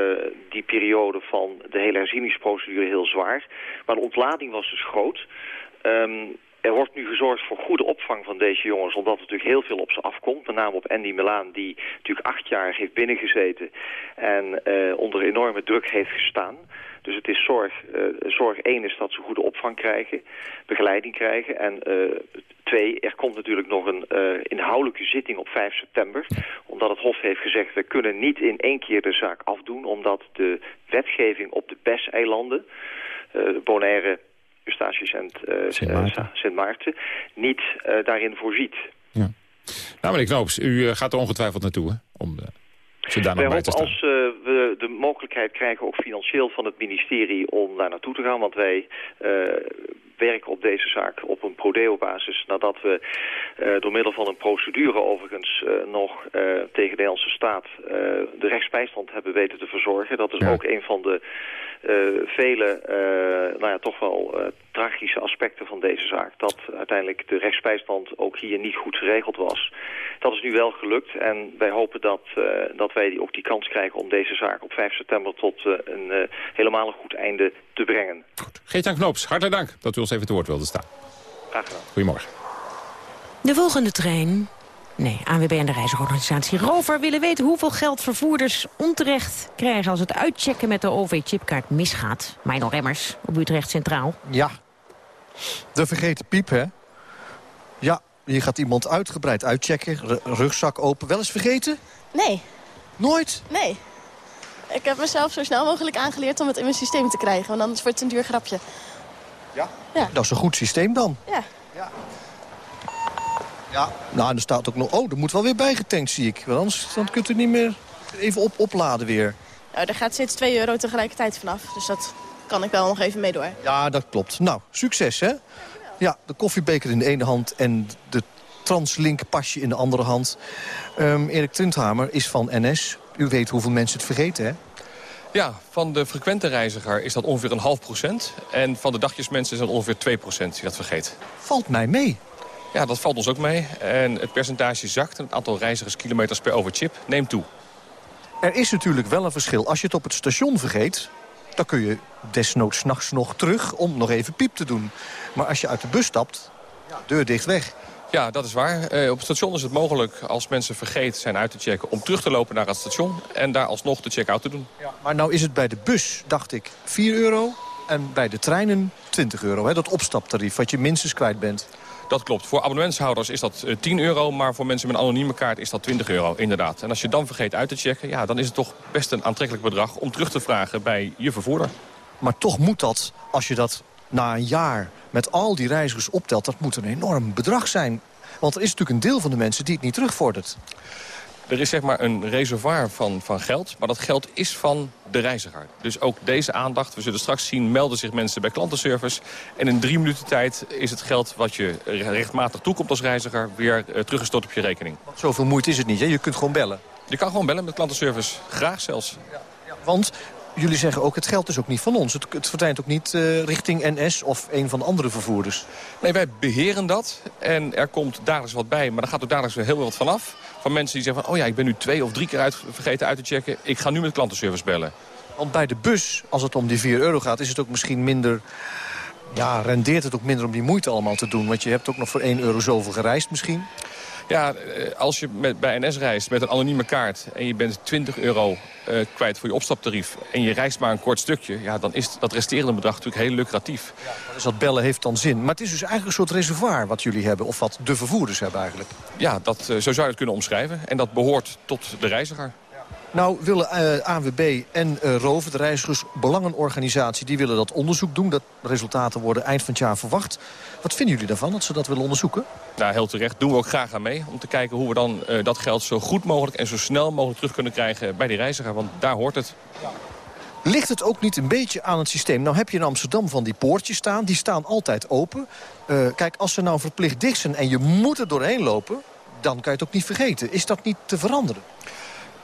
die periode van de hele herzieningsprocedure heel zwaar. Maar de ontlading was dus groot. Um, er wordt nu gezorgd voor goede opvang van deze jongens... omdat er natuurlijk heel veel op ze afkomt. Met name op Andy Milaan, die natuurlijk acht jaar heeft binnengezeten... en uh, onder enorme druk heeft gestaan. Dus het is zorg, uh, zorg één is dat ze goede opvang krijgen, begeleiding krijgen. En uh, twee, er komt natuurlijk nog een inhoudelijke zitting op 5 september. Omdat het Hof heeft gezegd, we kunnen niet in één keer de zaak afdoen. Omdat de wetgeving op de BES-eilanden, de Bonaire, Eustatius en Sint Maarten, niet daarin voorziet. Ja. Nou, meneer Knoops, u gaat er ongetwijfeld naartoe, hè? Om. Wij hopen als uh, we de mogelijkheid krijgen, ook financieel van het ministerie, om daar naartoe te gaan. Want wij uh, werken op deze zaak op een prodeo-basis nadat we uh, door middel van een procedure overigens uh, nog uh, tegen de Nederlandse staat de rechtsbijstand hebben weten te verzorgen. Dat is ja. ook een van de vele, nou ja, toch wel tragische aspecten van deze zaak. Dat uiteindelijk de rechtsbijstand ook hier niet goed geregeld was. Dat is nu wel gelukt en wij hopen dat, dat wij ook die kans krijgen om deze zaak op 5 september tot een helemaal een goed einde te brengen. Geert-Jan Knoops, hartelijk dank dat u ons even te woord wilde staan. Graag gedaan. Goedemorgen. De volgende trein... Nee, ANWB en de reisorganisatie Rover willen weten hoeveel geld vervoerders onterecht krijgen als het uitchecken met de OV-chipkaart misgaat. Mijn Remmers op Utrecht Centraal. Ja, de vergeten piep, hè? Ja, hier gaat iemand uitgebreid uitchecken, rugzak open. Wel eens vergeten? Nee. Nooit? Nee. Ik heb mezelf zo snel mogelijk aangeleerd om het in mijn systeem te krijgen. Want anders wordt het een duur grapje. Ja? ja. Dat is een goed systeem dan. Ja. Ja. Ja, nou, en er staat ook nog... Oh, er moet wel weer bijgetankt, zie ik. Want anders dan kunt u niet meer even op opladen weer. Nou, daar gaat steeds 2 euro tegelijkertijd vanaf. Dus dat kan ik wel nog even mee door. Ja, dat klopt. Nou, succes hè? Ja, de koffiebeker in de ene hand en de translink pasje in de andere hand. Um, Erik Trindhamer is van NS. U weet hoeveel mensen het vergeten, hè? Ja, van de frequente reiziger is dat ongeveer een half procent. En van de dagjesmensen is dat ongeveer 2 procent die dat vergeet. Valt mij mee. Ja, dat valt ons ook mee. En het percentage zakt. En het aantal reizigerskilometers per overchip neemt toe. Er is natuurlijk wel een verschil. Als je het op het station vergeet... dan kun je desnoods nachts nog terug om nog even piep te doen. Maar als je uit de bus stapt, deur dicht weg. Ja, dat is waar. Eh, op het station is het mogelijk, als mensen vergeten zijn uit te checken... om terug te lopen naar het station en daar alsnog de check-out te doen. Ja, maar nou is het bij de bus, dacht ik, 4 euro... en bij de treinen 20 euro, hè, dat opstaptarief... wat je minstens kwijt bent. Dat klopt. Voor abonnementshouders is dat 10 eh, euro... maar voor mensen met een anonieme kaart is dat 20 euro, inderdaad. En als je dan vergeet uit te checken... Ja, dan is het toch best een aantrekkelijk bedrag om terug te vragen bij je vervoerder. Maar toch moet dat, als je dat na een jaar met al die reizigers optelt... dat moet een enorm bedrag zijn. Want er is natuurlijk een deel van de mensen die het niet terugvordert. Er is zeg maar een reservoir van, van geld, maar dat geld is van de reiziger. Dus ook deze aandacht, we zullen straks zien, melden zich mensen bij klantenservice. En in drie minuten tijd is het geld wat je rechtmatig toekomt als reiziger... weer uh, teruggestort op je rekening. Zoveel moeite is het niet, hè? Je kunt gewoon bellen. Je kan gewoon bellen met klantenservice, graag zelfs. Ja, ja. Want jullie zeggen ook, het geld is ook niet van ons. Het, het verdwijnt ook niet uh, richting NS of een van de andere vervoerders. Nee, wij beheren dat. En er komt dagelijks wat bij, maar er gaat er dagelijks weer heel wat vanaf. Van mensen die zeggen van, oh ja, ik ben nu twee of drie keer uit, vergeten uit te checken. Ik ga nu met klantenservice bellen. Want bij de bus, als het om die 4 euro gaat, is het ook misschien minder... Ja, rendeert het ook minder om die moeite allemaal te doen. Want je hebt ook nog voor 1 euro zoveel gereisd misschien. Ja, eh, als je met, bij NS reist met een anonieme kaart... en je bent 20 euro uh, kwijt voor je opstaptarief... en je reist maar een kort stukje... Ja, dan is dat resterende bedrag natuurlijk heel lucratief. Ja, dus dat bellen heeft dan zin. Maar het is dus eigenlijk een soort reservoir wat jullie hebben... of wat de vervoerders hebben eigenlijk. Ja, dat, uh, zo zou je het kunnen omschrijven. En dat behoort tot de reiziger. Nou willen uh, ANWB en uh, Rover, de reizigersbelangenorganisatie... die willen dat onderzoek doen. Dat resultaten worden eind van het jaar verwacht. Wat vinden jullie daarvan, dat ze dat willen onderzoeken? Nou, heel terecht. Doen we ook graag aan mee. Om te kijken hoe we dan uh, dat geld zo goed mogelijk en zo snel mogelijk terug kunnen krijgen bij die reiziger. Want daar hoort het. Ligt het ook niet een beetje aan het systeem? Nou heb je in Amsterdam van die poortjes staan. Die staan altijd open. Kijk, als ze nou verplicht dicht zijn en je moet er doorheen lopen... dan kan je het ook niet vergeten. Is dat niet te veranderen?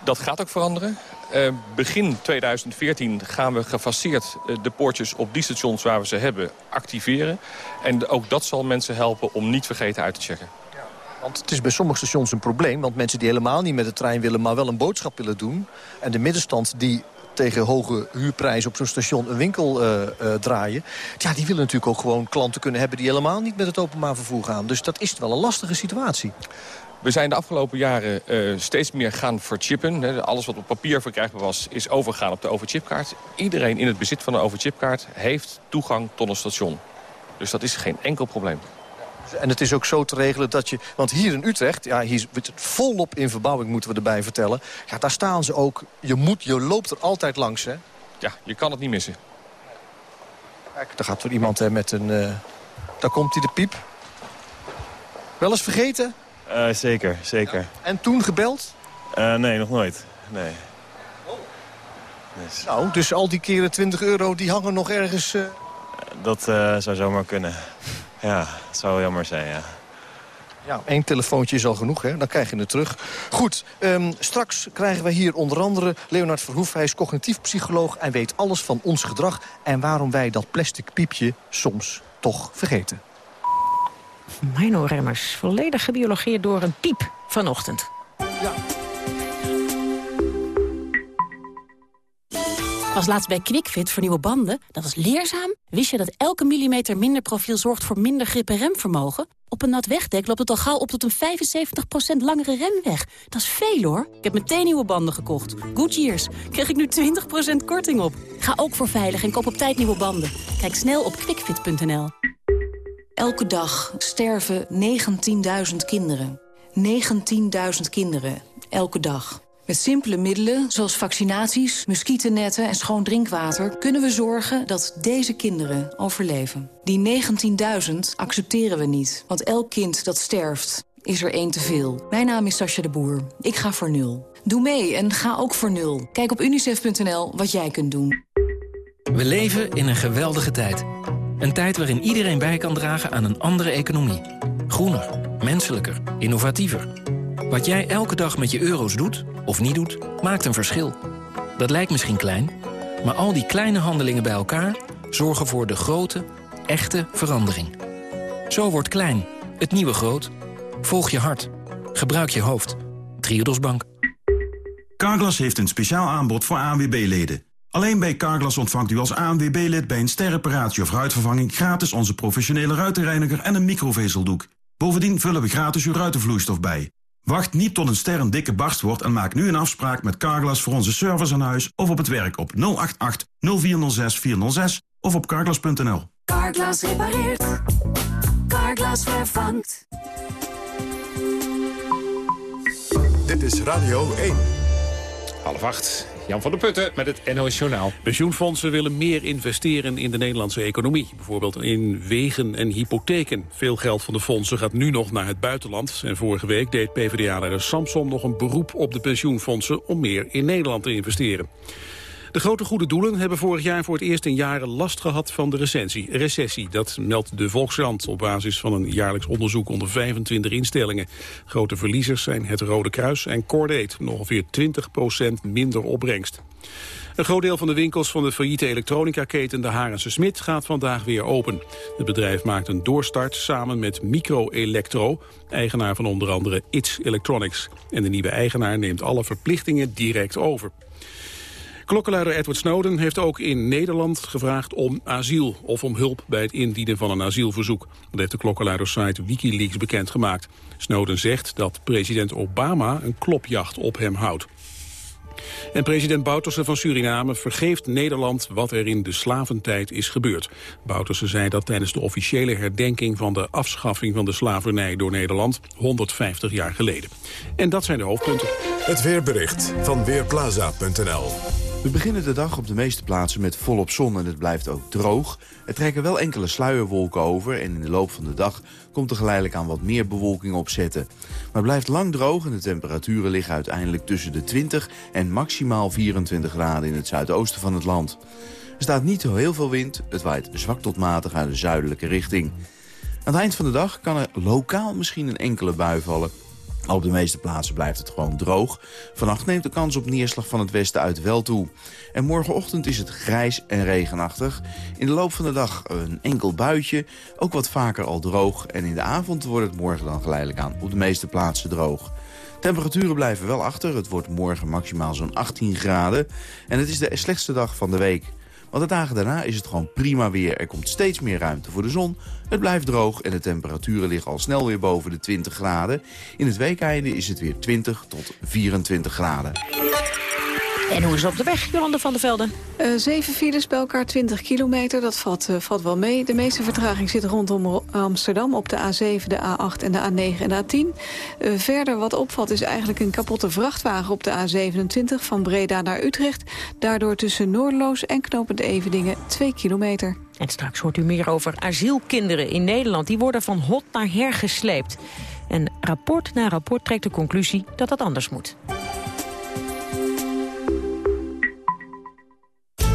Dat gaat ook veranderen. Uh, begin 2014 gaan we gefaseerd uh, de poortjes op die stations waar we ze hebben activeren. En ook dat zal mensen helpen om niet vergeten uit te checken. Ja, want het is bij sommige stations een probleem. Want mensen die helemaal niet met de trein willen, maar wel een boodschap willen doen. En de middenstand die tegen hoge huurprijzen op zo'n station een winkel uh, draaien... ja, die willen natuurlijk ook gewoon klanten kunnen hebben... die helemaal niet met het openbaar vervoer gaan. Dus dat is wel een lastige situatie. We zijn de afgelopen jaren uh, steeds meer gaan verchippen. Alles wat op papier verkrijgbaar was, is overgegaan op de overchipkaart. Iedereen in het bezit van een overchipkaart heeft toegang tot een station. Dus dat is geen enkel probleem. En het is ook zo te regelen dat je... Want hier in Utrecht, ja, hier het volop in verbouwing moeten we erbij vertellen. Ja, daar staan ze ook. Je, moet, je loopt er altijd langs, hè? Ja, je kan het niet missen. Kijk, daar gaat er iemand hè, met een... Uh, daar komt hij de piep. Wel eens vergeten? Uh, zeker, zeker. Ja. En toen gebeld? Uh, nee, nog nooit. Nee. Dus... Nou, dus al die keren 20 euro, die hangen nog ergens... Uh... Dat zou zomaar kunnen. ja, dat zou jammer zijn, ja. Ja, één telefoontje is al genoeg, hè? dan krijg je het terug. Goed, um, straks krijgen we hier onder andere Leonard Verhoef. Hij is cognitief psycholoog en weet alles van ons gedrag... en waarom wij dat plastic piepje soms toch vergeten. Mino Remmers, volledig gebiologeerd door een piep vanochtend. Ja. Was laatst bij QuickFit voor nieuwe banden. Dat was leerzaam. Wist je dat elke millimeter minder profiel zorgt voor minder grip en remvermogen? Op een nat wegdek loopt het al gauw op tot een 75% langere remweg. Dat is veel hoor. Ik heb meteen nieuwe banden gekocht. Goodyears. Krijg ik nu 20% korting op. Ga ook voor veilig en koop op tijd nieuwe banden. Kijk snel op quickfit.nl. Elke dag sterven 19.000 kinderen. 19.000 kinderen, elke dag. Met simpele middelen, zoals vaccinaties, muggennetten en schoon drinkwater... kunnen we zorgen dat deze kinderen overleven. Die 19.000 accepteren we niet, want elk kind dat sterft is er één te veel. Mijn naam is Sascha de Boer. Ik ga voor nul. Doe mee en ga ook voor nul. Kijk op unicef.nl wat jij kunt doen. We leven in een geweldige tijd. Een tijd waarin iedereen bij kan dragen aan een andere economie. Groener, menselijker, innovatiever. Wat jij elke dag met je euro's doet, of niet doet, maakt een verschil. Dat lijkt misschien klein, maar al die kleine handelingen bij elkaar... zorgen voor de grote, echte verandering. Zo wordt klein, het nieuwe groot. Volg je hart. Gebruik je hoofd. Triodos Bank. Carglass heeft een speciaal aanbod voor ANWB-leden. Alleen bij Carglass ontvangt u als ANWB-lid bij een sterreparatie of ruitvervanging... gratis onze professionele ruitenreiniger en een microvezeldoek. Bovendien vullen we gratis uw ruitenvloeistof bij. Wacht niet tot een ster een dikke barst wordt en maak nu een afspraak met Carglass voor onze service aan huis of op het werk op 088 0406 406 of op carglass.nl. Carglass repareert. Carglass vervangt. Dit is Radio 1. Half acht. Jan van der Putten met het NOS Journaal. Pensioenfondsen willen meer investeren in de Nederlandse economie. Bijvoorbeeld in wegen en hypotheken. Veel geld van de fondsen gaat nu nog naar het buitenland. En vorige week deed PvdA-leider Samson nog een beroep op de pensioenfondsen... om meer in Nederland te investeren. De grote goede doelen hebben vorig jaar voor het eerst in jaren last gehad van de recessie. recessie. Dat meldt de Volkskrant op basis van een jaarlijks onderzoek onder 25 instellingen. Grote verliezers zijn het Rode Kruis en Cordate, ongeveer 20% minder opbrengst. Een groot deel van de winkels van de failliete elektronica-keten De Harense Smit gaat vandaag weer open. Het bedrijf maakt een doorstart samen met Micro Electro, eigenaar van onder andere It's Electronics. En de nieuwe eigenaar neemt alle verplichtingen direct over. Klokkenluider Edward Snowden heeft ook in Nederland gevraagd om asiel... of om hulp bij het indienen van een asielverzoek. Dat heeft de klokkenluidersite Wikileaks bekendgemaakt. Snowden zegt dat president Obama een klopjacht op hem houdt. En president Bouterse van Suriname vergeeft Nederland wat er in de slaventijd is gebeurd. Bouterse zei dat tijdens de officiële herdenking van de afschaffing van de slavernij door Nederland 150 jaar geleden. En dat zijn de hoofdpunten. Het weerbericht van Weerplaza.nl we beginnen de dag op de meeste plaatsen met volop zon en het blijft ook droog. Er trekken wel enkele sluierwolken over en in de loop van de dag komt er geleidelijk aan wat meer bewolking opzetten. Maar blijft lang droog en de temperaturen liggen uiteindelijk tussen de 20 en maximaal 24 graden in het zuidoosten van het land. Er staat niet heel veel wind, het waait zwak tot matig uit de zuidelijke richting. Aan het eind van de dag kan er lokaal misschien een enkele bui vallen. Op de meeste plaatsen blijft het gewoon droog. Vannacht neemt de kans op neerslag van het westen uit wel toe. En morgenochtend is het grijs en regenachtig. In de loop van de dag een enkel buitje, ook wat vaker al droog. En in de avond wordt het morgen dan geleidelijk aan op de meeste plaatsen droog. Temperaturen blijven wel achter. Het wordt morgen maximaal zo'n 18 graden. En het is de slechtste dag van de week. Want de dagen daarna is het gewoon prima weer. Er komt steeds meer ruimte voor de zon. Het blijft droog en de temperaturen liggen al snel weer boven de 20 graden. In het weekeinde is het weer 20 tot 24 graden. En hoe is het op de weg, Jolande van der Velden? Uh, zeven files bij elkaar 20 kilometer, dat valt, uh, valt wel mee. De meeste vertraging zit rondom Amsterdam op de A7, de A8 en de A9 en de A10. Uh, verder wat opvalt is eigenlijk een kapotte vrachtwagen op de A27... van Breda naar Utrecht. Daardoor tussen Noordloos en Knopend Evedingen 2 kilometer. En straks hoort u meer over asielkinderen in Nederland. Die worden van hot naar her gesleept. En rapport na rapport trekt de conclusie dat dat anders moet.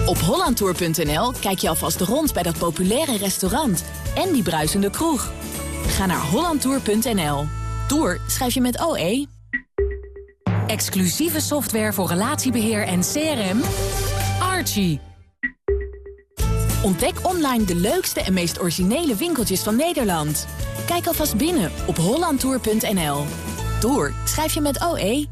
Op hollandtour.nl kijk je alvast rond bij dat populaire restaurant en die bruisende kroeg. Ga naar hollandtour.nl. Tour schrijf je met OE. Exclusieve software voor relatiebeheer en CRM. Archie. Ontdek online de leukste en meest originele winkeltjes van Nederland. Kijk alvast binnen op hollandtour.nl. Tour schrijf je met OE.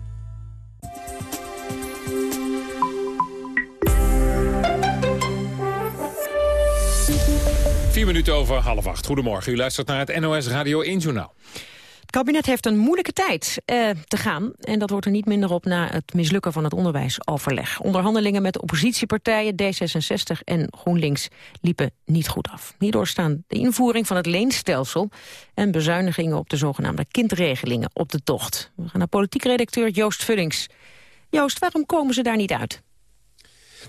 Vier minuten over half acht. Goedemorgen, u luistert naar het NOS Radio 1 Journaal. Het kabinet heeft een moeilijke tijd eh, te gaan. En dat wordt er niet minder op na het mislukken van het onderwijsoverleg. Onderhandelingen met oppositiepartijen D66 en GroenLinks liepen niet goed af. Hierdoor staan de invoering van het leenstelsel... en bezuinigingen op de zogenaamde kindregelingen op de tocht. We gaan naar politiek redacteur Joost Vullings. Joost, waarom komen ze daar niet uit?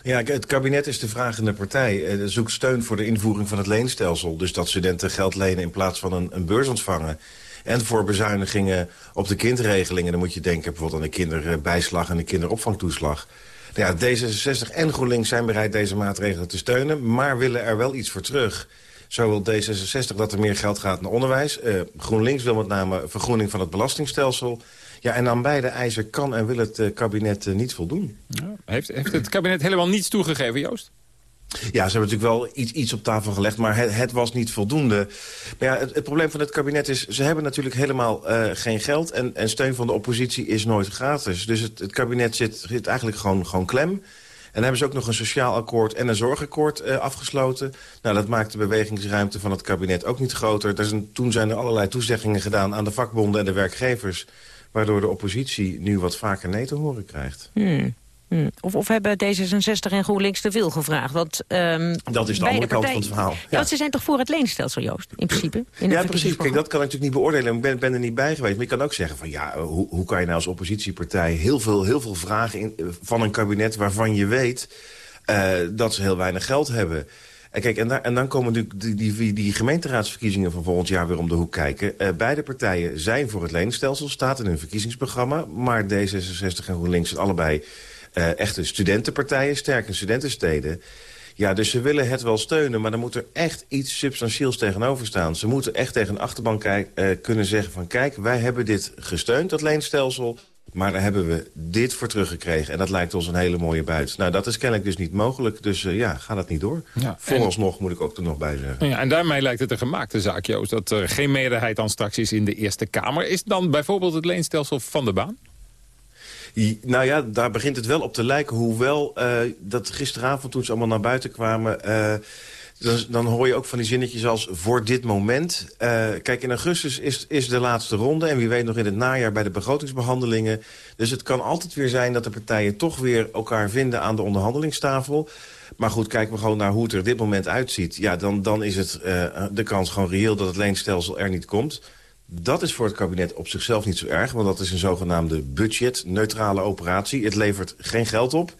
Ja, het kabinet is de vragende partij. Het zoekt steun voor de invoering van het leenstelsel. Dus dat studenten geld lenen in plaats van een, een beurs ontvangen. En voor bezuinigingen op de kindregelingen... dan moet je denken bijvoorbeeld aan de kinderbijslag en de kinderopvangtoeslag. Nou ja, D66 en GroenLinks zijn bereid deze maatregelen te steunen... maar willen er wel iets voor terug. Zo wil D66 dat er meer geld gaat naar onderwijs. Uh, GroenLinks wil met name vergroening van het belastingstelsel. Ja, en aan beide eisen kan en wil het uh, kabinet uh, niet voldoen. Ja, heeft, heeft het kabinet helemaal niets toegegeven, Joost? Ja, ze hebben natuurlijk wel iets, iets op tafel gelegd, maar het, het was niet voldoende. Maar ja, het, het, probleem van het kabinet is, ze hebben natuurlijk helemaal uh, geen geld... En, en steun van de oppositie is nooit gratis. Dus het, het kabinet zit, zit eigenlijk gewoon, gewoon klem. En dan hebben ze ook nog een sociaal akkoord en een zorgakkoord afgesloten. Nou, dat maakt de bewegingsruimte van het kabinet ook niet groter. Er zijn, toen zijn er allerlei toezeggingen gedaan aan de vakbonden en de werkgevers... waardoor de oppositie nu wat vaker nee te horen krijgt. Hmm. Hmm. Of, of hebben D66 en GroenLinks te veel gevraagd? Want, um, dat is de andere kant van het verhaal. Ja. ja. want ze zijn toch voor het leenstelsel, Joost, in principe? In ja, precies. Kijk, dat kan ik natuurlijk niet beoordelen. Ik ben, ben er niet bij geweest. Maar je kan ook zeggen van ja, hoe, hoe kan je nou als oppositiepartij... heel veel, heel veel vragen in, van een kabinet waarvan je weet... Uh, dat ze heel weinig geld hebben... En, kijk, en, dan komen natuurlijk die, die, die, gemeenteraadsverkiezingen van volgend jaar weer om de hoek kijken. Uh, beide partijen zijn voor het leenstelsel, staat in hun verkiezingsprogramma. Maar D66 en GroenLinks zijn allebei uh, echte studentenpartijen, sterke studentensteden. Ja, dus ze willen het wel steunen, maar dan moet er echt iets substantieels tegenover staan. Ze moeten echt tegen een achterban uh, kunnen zeggen van... kijk, wij hebben dit gesteund, dat leenstelsel... maar daar hebben we dit voor teruggekregen. En dat lijkt ons een hele mooie buit. Nou, dat is kennelijk dus niet mogelijk. Dus uh, ja, ga dat niet door. Ja, Vooralsnog moet ik ook er nog bij zeggen. Ja, en daarmee lijkt het een gemaakte zaak, Joost... dat er geen meerderheid dan straks is in de Eerste Kamer. Is dan bijvoorbeeld het leenstelsel van de baan? Nou ja, daar begint het wel op te lijken. Hoewel uh, dat gisteravond toen ze allemaal naar buiten kwamen... Uh, dan, dan, hoor je ook van die zinnetjes als voor dit moment. Uh, kijk, in augustus is, is de laatste ronde. En wie weet nog in het najaar bij de begrotingsbehandelingen. Dus het kan altijd weer zijn dat de partijen toch weer elkaar vinden aan de onderhandelingstafel. Maar goed, kijken we gewoon naar hoe het er dit moment uitziet. Ja, dan, dan is het de kans gewoon reëel dat het leenstelsel er niet komt. Dat is voor het kabinet op zichzelf niet zo erg... want dat is een zogenaamde budget-neutrale operatie. Het levert geen geld op.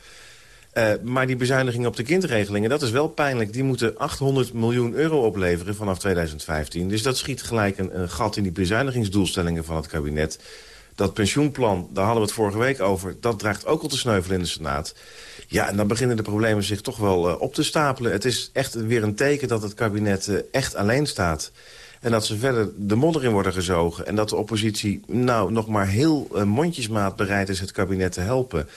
Uh, maar die bezuinigingen op de kindregelingen, dat is wel pijnlijk. Die moeten 800 miljoen euro opleveren vanaf 2015. Dus dat schiet gelijk een, gat in die bezuinigingsdoelstellingen van het kabinet. Dat pensioenplan, daar hadden we het vorige week over... dat dreigt ook al te sneuvelen in de Senaat. Ja, en dan beginnen de problemen zich toch wel uh, op te stapelen. Het is echt weer een teken dat het kabinet uh, echt alleen staat... En dat ze verder de modder in worden gezogen. En dat de oppositie nou nog maar heel mondjesmaat bereid is het kabinet te helpen.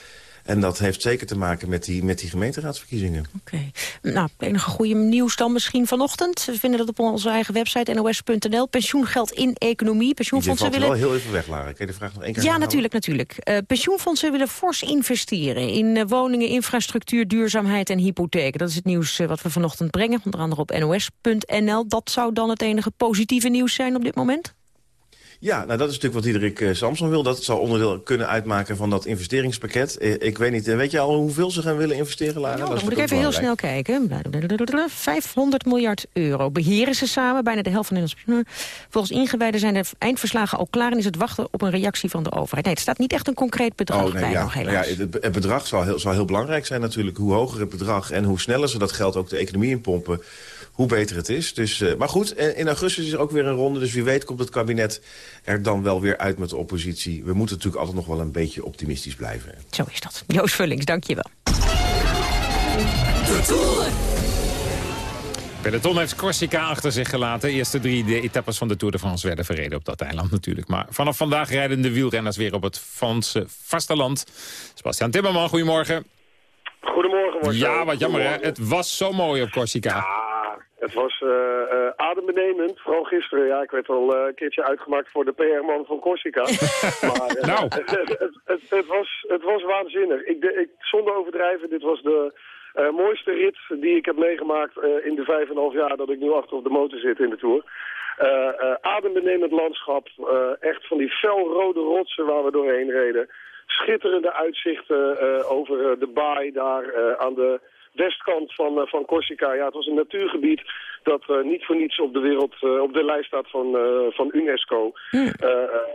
En dat heeft zeker te maken met die, met die gemeenteraadsverkiezingen. Oké. Okay. Nou, enige goede nieuws dan misschien vanochtend. We vinden dat op onze eigen website nos.nl. Pensioengeld in economie. Pensioenfondsen willen... wel heel even weg, Lara. Je de vraag nog één keer Ja, natuurlijk, natuurlijk. Uh, pensioenfondsen willen fors investeren in uh, woningen, infrastructuur, duurzaamheid en hypotheken. Dat is het nieuws uh, wat we vanochtend brengen, onder andere op nos.nl. Dat zou dan het enige positieve nieuws zijn op dit moment? Ja, nou dat is natuurlijk wat Diederik uh, Samson wil. Dat zou onderdeel kunnen uitmaken van dat investeringspakket. Uh, ik weet niet, uh, weet je al hoeveel ze gaan willen investeren, Lara? Nou, dan moet ik even heel snel kijken. 500 miljard euro beheren ze samen, bijna de helft van de Volgens ingewijden zijn de eindverslagen al klaar... en is het wachten op een reactie van de overheid. Nee, het staat niet echt een concreet bedrag oh, nee, bij ja, nog helaas. Ja, het, het bedrag zal heel, zal heel belangrijk zijn natuurlijk. Hoe hoger het bedrag en hoe sneller ze dat geld ook de economie inpompen hoe beter het is. Dus, uh, maar goed, in augustus is er ook weer een ronde. Dus wie weet komt het kabinet er dan wel weer uit met de oppositie. We moeten natuurlijk altijd nog wel een beetje optimistisch blijven. Zo is dat. Joost Vullings, dank je wel. Peloton heeft Corsica achter zich gelaten. De eerste drie de etappes van de Tour de France werden verreden op dat eiland natuurlijk. Maar vanaf vandaag rijden de wielrenners weer op het Franse vasteland. Sebastian Timmerman, goedemorgen. Goedemorgen, Marcel. Ja, wat jammer hè. Het was zo mooi op Corsica. Ja, het was uh, uh, adembenemend. Vooral gisteren. Ja, ik werd al uh, een keertje uitgemaakt voor de PR-man van Corsica. maar nou. het, het, het, het, was, het was waanzinnig. Ik, de, ik, zonder overdrijven, dit was de mooiste rit die ik heb meegemaakt in de vijf en half jaar dat ik nu achter op de motor zit in de Tour. adembenemend landschap. echt van die felrode rotsen waar we doorheen reden schitterende uitzichten over de baai daar aan de westkant van, uh, van Corsica. Ja, het was een natuurgebied dat niet voor niets op de wereld op de lijst staat van, van UNESCO. Mm.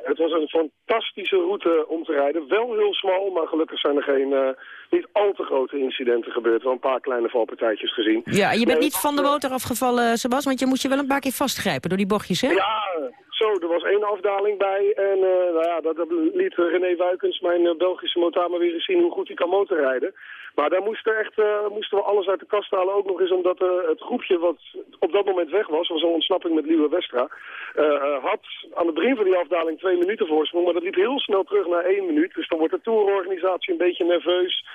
het was een fantastische route om te rijden. Wel heel smal, maar gelukkig zijn er geen niet al te grote incidenten gebeurd. Wel een paar kleine valpartijtjes gezien. Ja, je bent niet van de motor afgevallen, Sebas, want je moest je wel een paar keer vastgrijpen door die bochtjes, hè? Ja, zo, er was één afdaling bij en nou ja, dat, dat liet René Wuikens, mijn Belgische motor, weer eens zien hoe goed hij kan motorrijden. Maar daar moesten, echt, uh, moesten we alles uit de kast halen, ook nog eens omdat het groepje wat op dat moment weg was, was een ontsnapping met Liewe Westra, had aan het begin van die afdaling twee minuten voorsprong, maar dat liep heel snel terug naar één minuut. Dus dan wordt de tourorganisatie een beetje nerveus.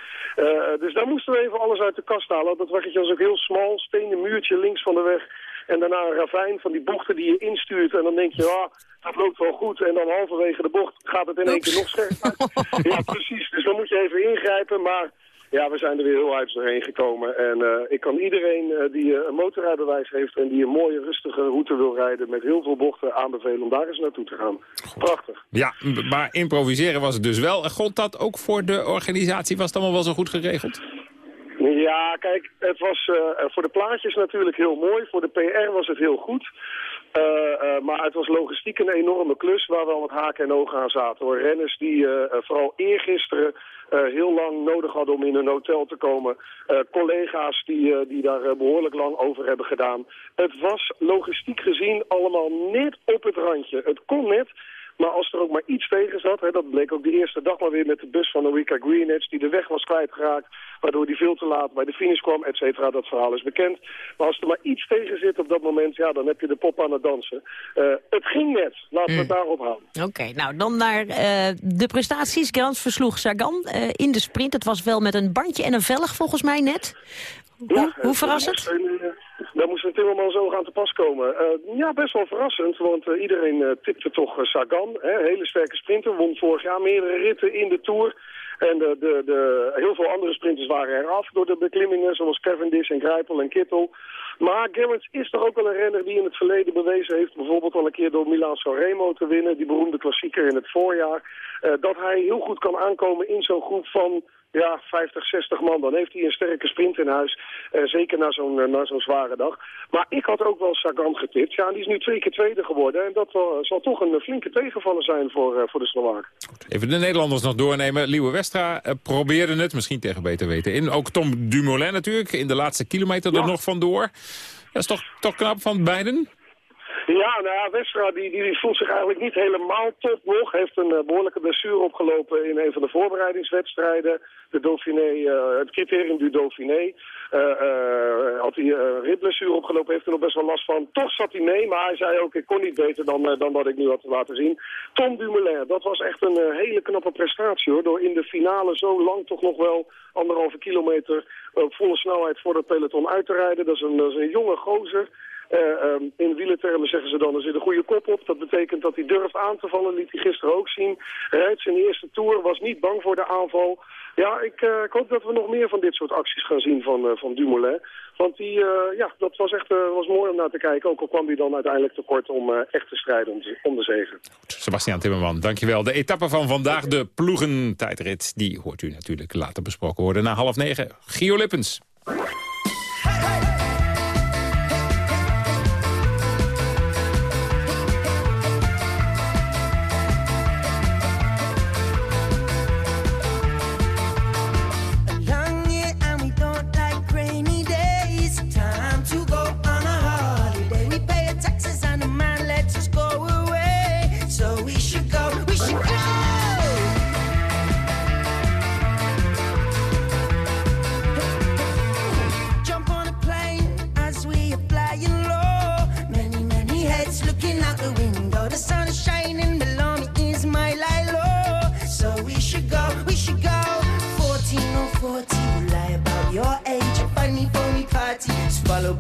dus daar moesten we even alles uit de kast halen. Dat weggetje was ook heel smal, stenen muurtje links van de weg. En daarna een ravijn van die bochten die je instuurt. En dan denk je, ah, dat loopt wel goed. En dan halverwege de bocht gaat het in één keer nog scherper. ja, precies. Dus dan moet je even ingrijpen. Maar ja, we zijn er weer heel uit doorheen gekomen. En uh, ik kan iedereen uh, die uh, een motorrijbewijs heeft en die een mooie rustige route wil rijden met heel veel bochten aanbevelen om daar eens naartoe te gaan. Prachtig. Ja, maar improviseren was het dus wel. Gold dat ook voor de organisatie? Was het allemaal wel zo goed geregeld? Ja, kijk, het was uh, voor de plaatjes natuurlijk heel mooi. Voor de PR was het heel goed. Uh, uh, maar het was logistiek een enorme klus waar we al met haken en ogen aan zaten. Hoor. Renners die vooral eergisteren heel lang nodig hadden om in een hotel te komen. collega's die, die daar behoorlijk lang over hebben gedaan. Het was logistiek gezien allemaal net op het randje. Het kon net, maar als er ook maar iets tegen zat, hè, dat bleek ook de eerste dag maar weer met de bus van Norika Greenwich, die de weg was kwijtgeraakt, waardoor die veel te laat bij de finish kwam, et cetera. Dat verhaal is bekend. Maar als er maar iets tegen zit op dat moment, ja, dan heb je de pop aan het dansen. Uh, het ging net. Laten we het Hmm. daarop houden. Oké, nou dan naar uh, de prestaties. Grans versloeg Sagan uh, in de sprint. Het was wel met een bandje en een velg volgens mij net. Hoe, ja, hoe verrassend? Daar moest een Timmerman zo gaan te pas komen. Uh, ja, best wel verrassend, want uh, iedereen uh, tipte toch Sagan. Hè, hele sterke sprinter, won vorig jaar meerdere ritten in de Tour. En de, de, de, heel veel andere sprinters waren eraf door de beklimmingen, zoals Cavendish en Grijpel en Kittel. Maar Gerrits is toch ook wel een renner die in het verleden bewezen heeft... bijvoorbeeld al een keer door Milan Sanremo te winnen, die beroemde klassieker in het voorjaar... dat hij heel goed kan aankomen in zo'n groep van ja, 50, 60 man. Dan heeft hij een sterke sprint in huis. Uh, zeker na zo'n uh, zo'n zware dag. Maar ik had ook wel Sagan getipt. Ja, die is nu twee keer tweede geworden. En dat uh, zal toch een flinke tegenvaller zijn voor, voor de Slovaken. Even de Nederlanders nog doornemen. Liewe Westra probeerde het, misschien tegen beter weten. In. Ook Tom Dumoulin natuurlijk, in de laatste kilometer ja. er nog vandoor. Dat is toch, toch knap van beiden? Ja, nou Westra die, die, voelt zich eigenlijk niet helemaal top nog. Heeft een uh, behoorlijke blessure opgelopen in een van de voorbereidingswedstrijden. De Dauphiné, uh, het criterium du Dauphiné. Uh, had hij een ribblessure opgelopen, heeft er nog best wel last van. Toch zat hij mee, maar hij zei ook, ik kon niet beter dan, dan wat ik nu had laten zien. Tom Dumoulin, dat was echt een hele knappe prestatie hoor. Door in de finale zo lang toch nog wel anderhalve kilometer op volle snelheid voor dat peloton uit te rijden. Dat is een, dat is een jonge gozer. Um, in wielertermen zeggen ze dan, er zit een goede kop op. Dat betekent dat hij durft aan te vallen, liet hij gisteren ook zien. Rijdt zijn eerste Tour, was niet bang voor de aanval. Ja, ik, uh, ik hoop dat we nog meer van dit soort acties gaan zien van, uh, van Dumoulin. Want die, ja, dat was echt was mooi om naar te kijken. Ook al kwam hij dan uiteindelijk tekort om echt te strijden om de, om de zegen. Sebastian Timmerman, dankjewel. De etappe van vandaag, de ploegentijdrit, die hoort u natuurlijk later besproken worden. Na half negen, Gio Lippens.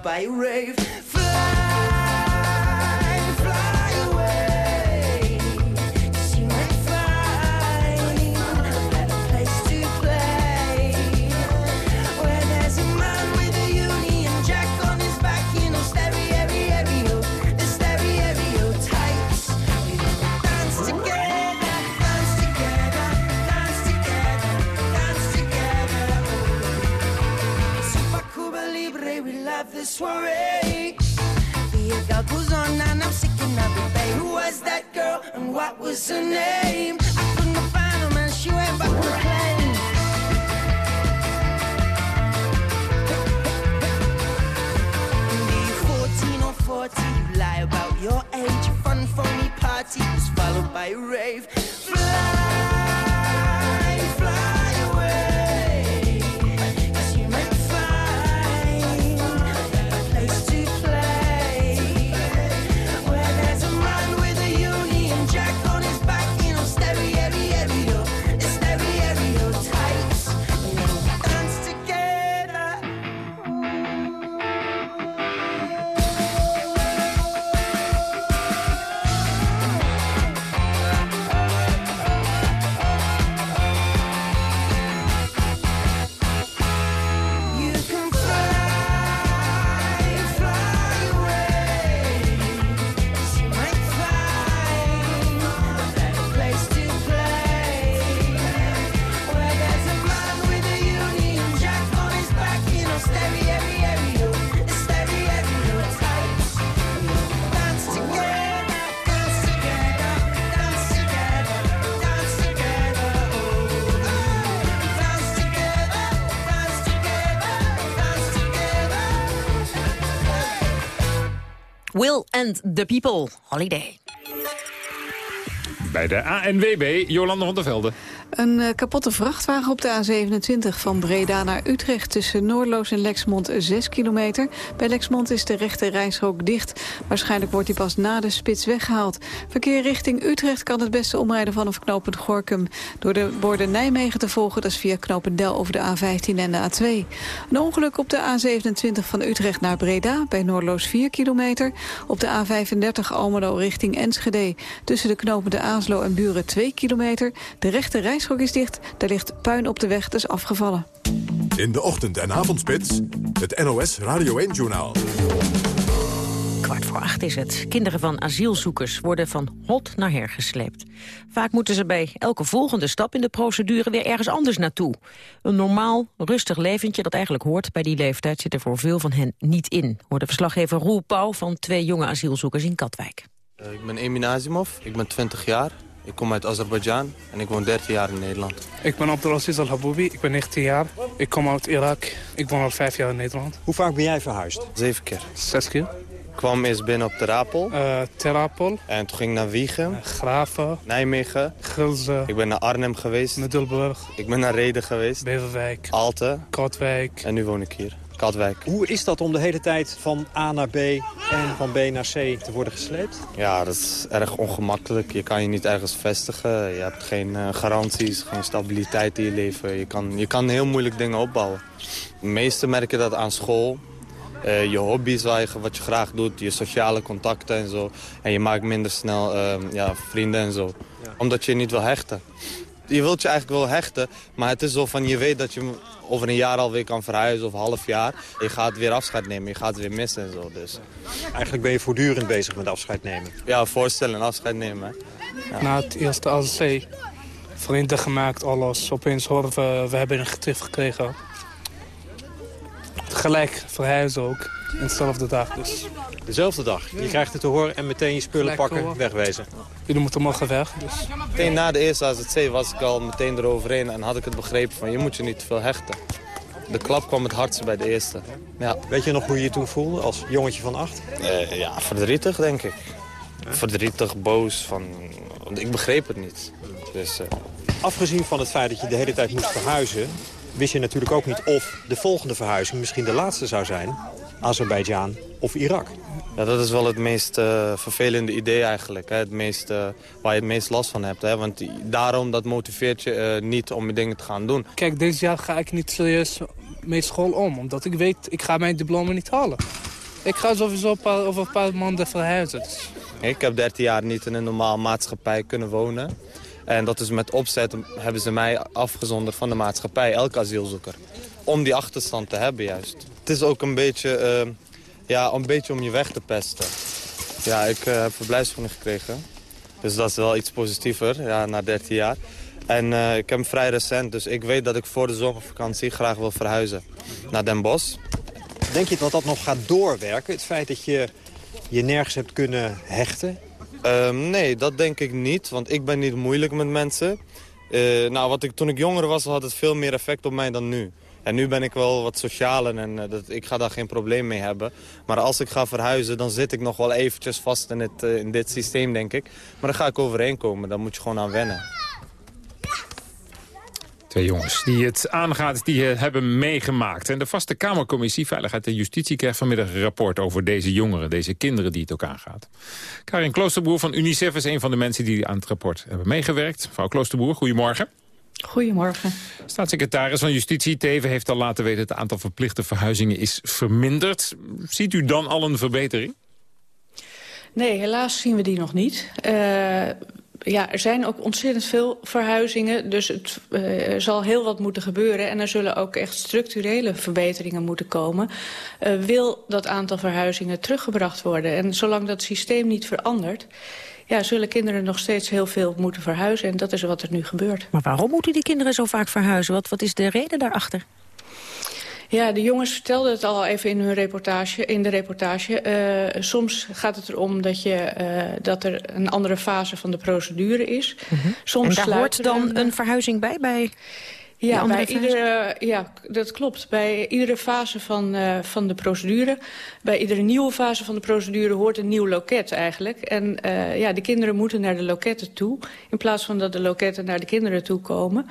By a rave. Love the girl goes on and I'm sick of it, babe. Who was that girl and what was her name? I couldn't find her, man. She went back to plane. Be 14 or 40, you lie about your age. Fun phony party. was followed by a rave. Fly and the People, Holiday. Bij de ANWB, Jolanda van der Velde. Een eh, kapotte vrachtwagen op de A27 van Breda naar Utrecht... tussen Noordloos en Lexmond 6 kilometer. Bij Lexmond is de rechte rijstrook dicht. Waarschijnlijk wordt die pas na de spits weggehaald. Verkeer richting Utrecht kan het beste omrijden vanaf knooppunt Gorkum. Door de borden Nijmegen te volgen, dat is via knooppunt Del over de A15 en de A2. Een ongeluk op de A27 van Utrecht naar Breda... bij Noordloos 4 kilometer. Op de A35 Almelo richting Enschede... tussen de knopende Aaslo en Buren 2 kilometer. De rechte rijstrook is dicht, daar ligt puin op de weg, dus afgevallen. In de ochtend- en avondspits, het NOS Radio 1-journaal. Kwart voor acht is het. Kinderen van asielzoekers worden van hot naar her gesleept. Vaak moeten ze bij elke volgende stap in de procedure weer ergens anders naartoe. Een normaal, rustig leventje dat eigenlijk hoort bij die leeftijd... zit er voor veel van hen niet in, hoorde verslaggever Roel Pauw... van twee jonge asielzoekers in Katwijk. Eh, Ik ben Emin Azimov, ik ben 20 jaar. Ik kom uit Azerbeidzjan en ik woon 13 jaar in Nederland. Ik ben Abdelaziz Al-Haboubi, ik ben 19 jaar. Ik kom uit Irak. Ik woon al vijf jaar in Nederland. Hoe vaak ben jij verhuisd? Zeven keer. Zes keer. Ik kwam eerst binnen op Terapel. Uh, Terapel. En toen ging ik naar Wiegen. Graven. Nijmegen. Gilze. Ik ben naar Arnhem geweest. Middelburg. Ik ben naar Reden geweest. Beverwijk. Alten. Katwijk. En nu woon ik hier. Katwijk. Hoe is dat om de hele tijd van A naar B en van B naar C te worden gesleept? Ja, dat is erg ongemakkelijk. Je kan je niet ergens vestigen. Je hebt geen eh, garanties, geen stabiliteit in je leven. Je kan, je kan heel moeilijk dingen opbouwen. De meesten merken dat aan school. Eh, je hobby's, waar je, wat je graag doet, je sociale contacten en zo. En je maakt minder snel eh, ja, vrienden en zo. Omdat je niet wil hechten. Je wilt je eigenlijk wel hechten, maar het is zo van je weet dat je over een jaar alweer kan verhuizen of een half jaar. Je gaat weer afscheid nemen, je gaat weer missen en zo. Dus. Eigenlijk ben je voortdurend bezig met afscheid nemen. Ja, voorstellen en afscheid nemen. Ja. Na het eerste AZC. Vrienden gemaakt, alles. Opeens horen we, we hebben een getief gekregen. Gelijk verhuizen ook. In dezelfde dag dus. Dezelfde dag. Je krijgt het te horen en meteen je spullen Gelijk pakken, wegwezen. Jullie moeten morgen weg. Dus. Meteen na de eerste AZC was ik al meteen eroverheen en had ik het begrepen van je moet je niet te veel hechten. De klap kwam het hardst bij de eerste. Ja. Weet je nog hoe je je toen voelde als jongetje van acht? Eh, ja, verdrietig denk ik. Verdrietig, boos, van... want ik begreep het niet. Dus, eh, Afgezien van het feit dat je de hele tijd moest verhuizen... wist je natuurlijk ook niet of de volgende verhuizing misschien de laatste zou zijn. Azerbeidzjan of Irak. Ja, dat is wel het meest eh, vervelende idee eigenlijk. Hè? Het meest, eh, waar je het meest last van hebt. Hè? Want daarom dat motiveert je eh, niet om je dingen te gaan doen. Kijk, dit jaar ga ik niet serieus met school om. Omdat ik weet, ik ga mijn diploma niet halen. Ik ga sowieso een paar- over een paar maanden verhuizen. Dus. Ik heb 13 jaar niet in een normaal maatschappij kunnen wonen. En dat is met opzet hebben ze mij afgezonderd van de maatschappij, elke asielzoeker. Om die achterstand te hebben juist. Het is ook een beetje, eh, ja, een beetje om je weg te pesten. Ja, ik eh, heb verblijfsvergunning gekregen. Dus dat is wel iets positiever, ja, na 13 jaar. En eh, ik heb hem vrij recent, dus ik weet dat ik voor de zomervakantie graag wil verhuizen. Naar Den Bosch. Denk je dat dat nog gaat doorwerken? Het feit dat je je nergens hebt kunnen hechten? Ehm, nee, dat denk ik niet, want ik ben niet moeilijk met mensen. Eh, nou, wat ik, toen ik jonger was, had het veel meer effect op mij dan nu. En nu ben ik wel wat socialer en eh, dat, ik ga daar geen probleem mee hebben. Maar als ik ga verhuizen, dan zit ik nog wel eventjes vast in, het, eh, in dit systeem, denk ik. Maar daar ga ik overheen komen, daar moet je gewoon aan wennen. Twee jongens die het aangaat, die eh, hebben meegemaakt. En de vaste Kamercommissie Veiligheid en Justitie krijgt vanmiddag een rapport over deze jongeren, deze kinderen die het ook aangaat. Karin Kloosterboer van UNICEF is een van de mensen die aan het rapport hebben meegewerkt. Mevrouw Kloosterboer, goedemorgen. Goedemorgen. Staatssecretaris van Justitie Teven heeft al laten weten... dat het aantal verplichte verhuizingen is verminderd. Ziet u dan al een verbetering? Nee, helaas zien we die nog niet. Uh, ja, er zijn ook ontzettend veel verhuizingen, dus het uh, zal heel wat moeten gebeuren. En er zullen ook echt structurele verbeteringen moeten komen. Uh, wil dat aantal verhuizingen teruggebracht worden? En zolang dat systeem niet verandert... Ja, zullen kinderen nog steeds heel veel moeten verhuizen. En dat is wat er nu gebeurt. Maar waarom moeten die kinderen zo vaak verhuizen? Wat, wat is de reden daarachter? Ja, de jongens vertelden het al even in, hun reportage, in de reportage. Uh, soms gaat het erom dat, je, uh, dat er een andere fase van de procedure is. Mm -hmm. soms en daar hoort dan een, een verhuizing bij? bij ja, bij iedere, ja, dat klopt. Bij iedere fase van, uh, van de procedure, bij iedere nieuwe fase van de procedure hoort een nieuw loket eigenlijk. En uh, ja, de kinderen moeten naar de loketten toe, in plaats van dat de loketten naar de kinderen toe komen.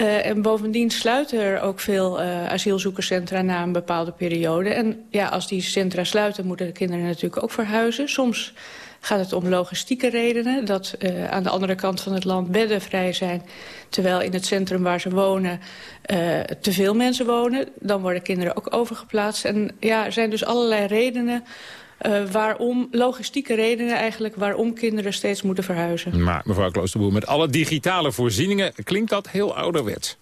Uh, en bovendien sluiten er ook veel asielzoekerscentra na een bepaalde periode. En ja, als die centra sluiten, moeten de kinderen natuurlijk ook verhuizen. Soms gaat het om logistieke redenen. Dat uh, aan de andere kant van het land bedden vrij zijn. Terwijl in het centrum waar ze wonen uh, te veel mensen wonen. Dan worden kinderen ook overgeplaatst. En ja, er zijn dus allerlei redenen... Uh, waarom, logistieke redenen eigenlijk, waarom kinderen steeds moeten verhuizen. Maar mevrouw Kloosterboer, met alle digitale voorzieningen klinkt dat heel ouderwets.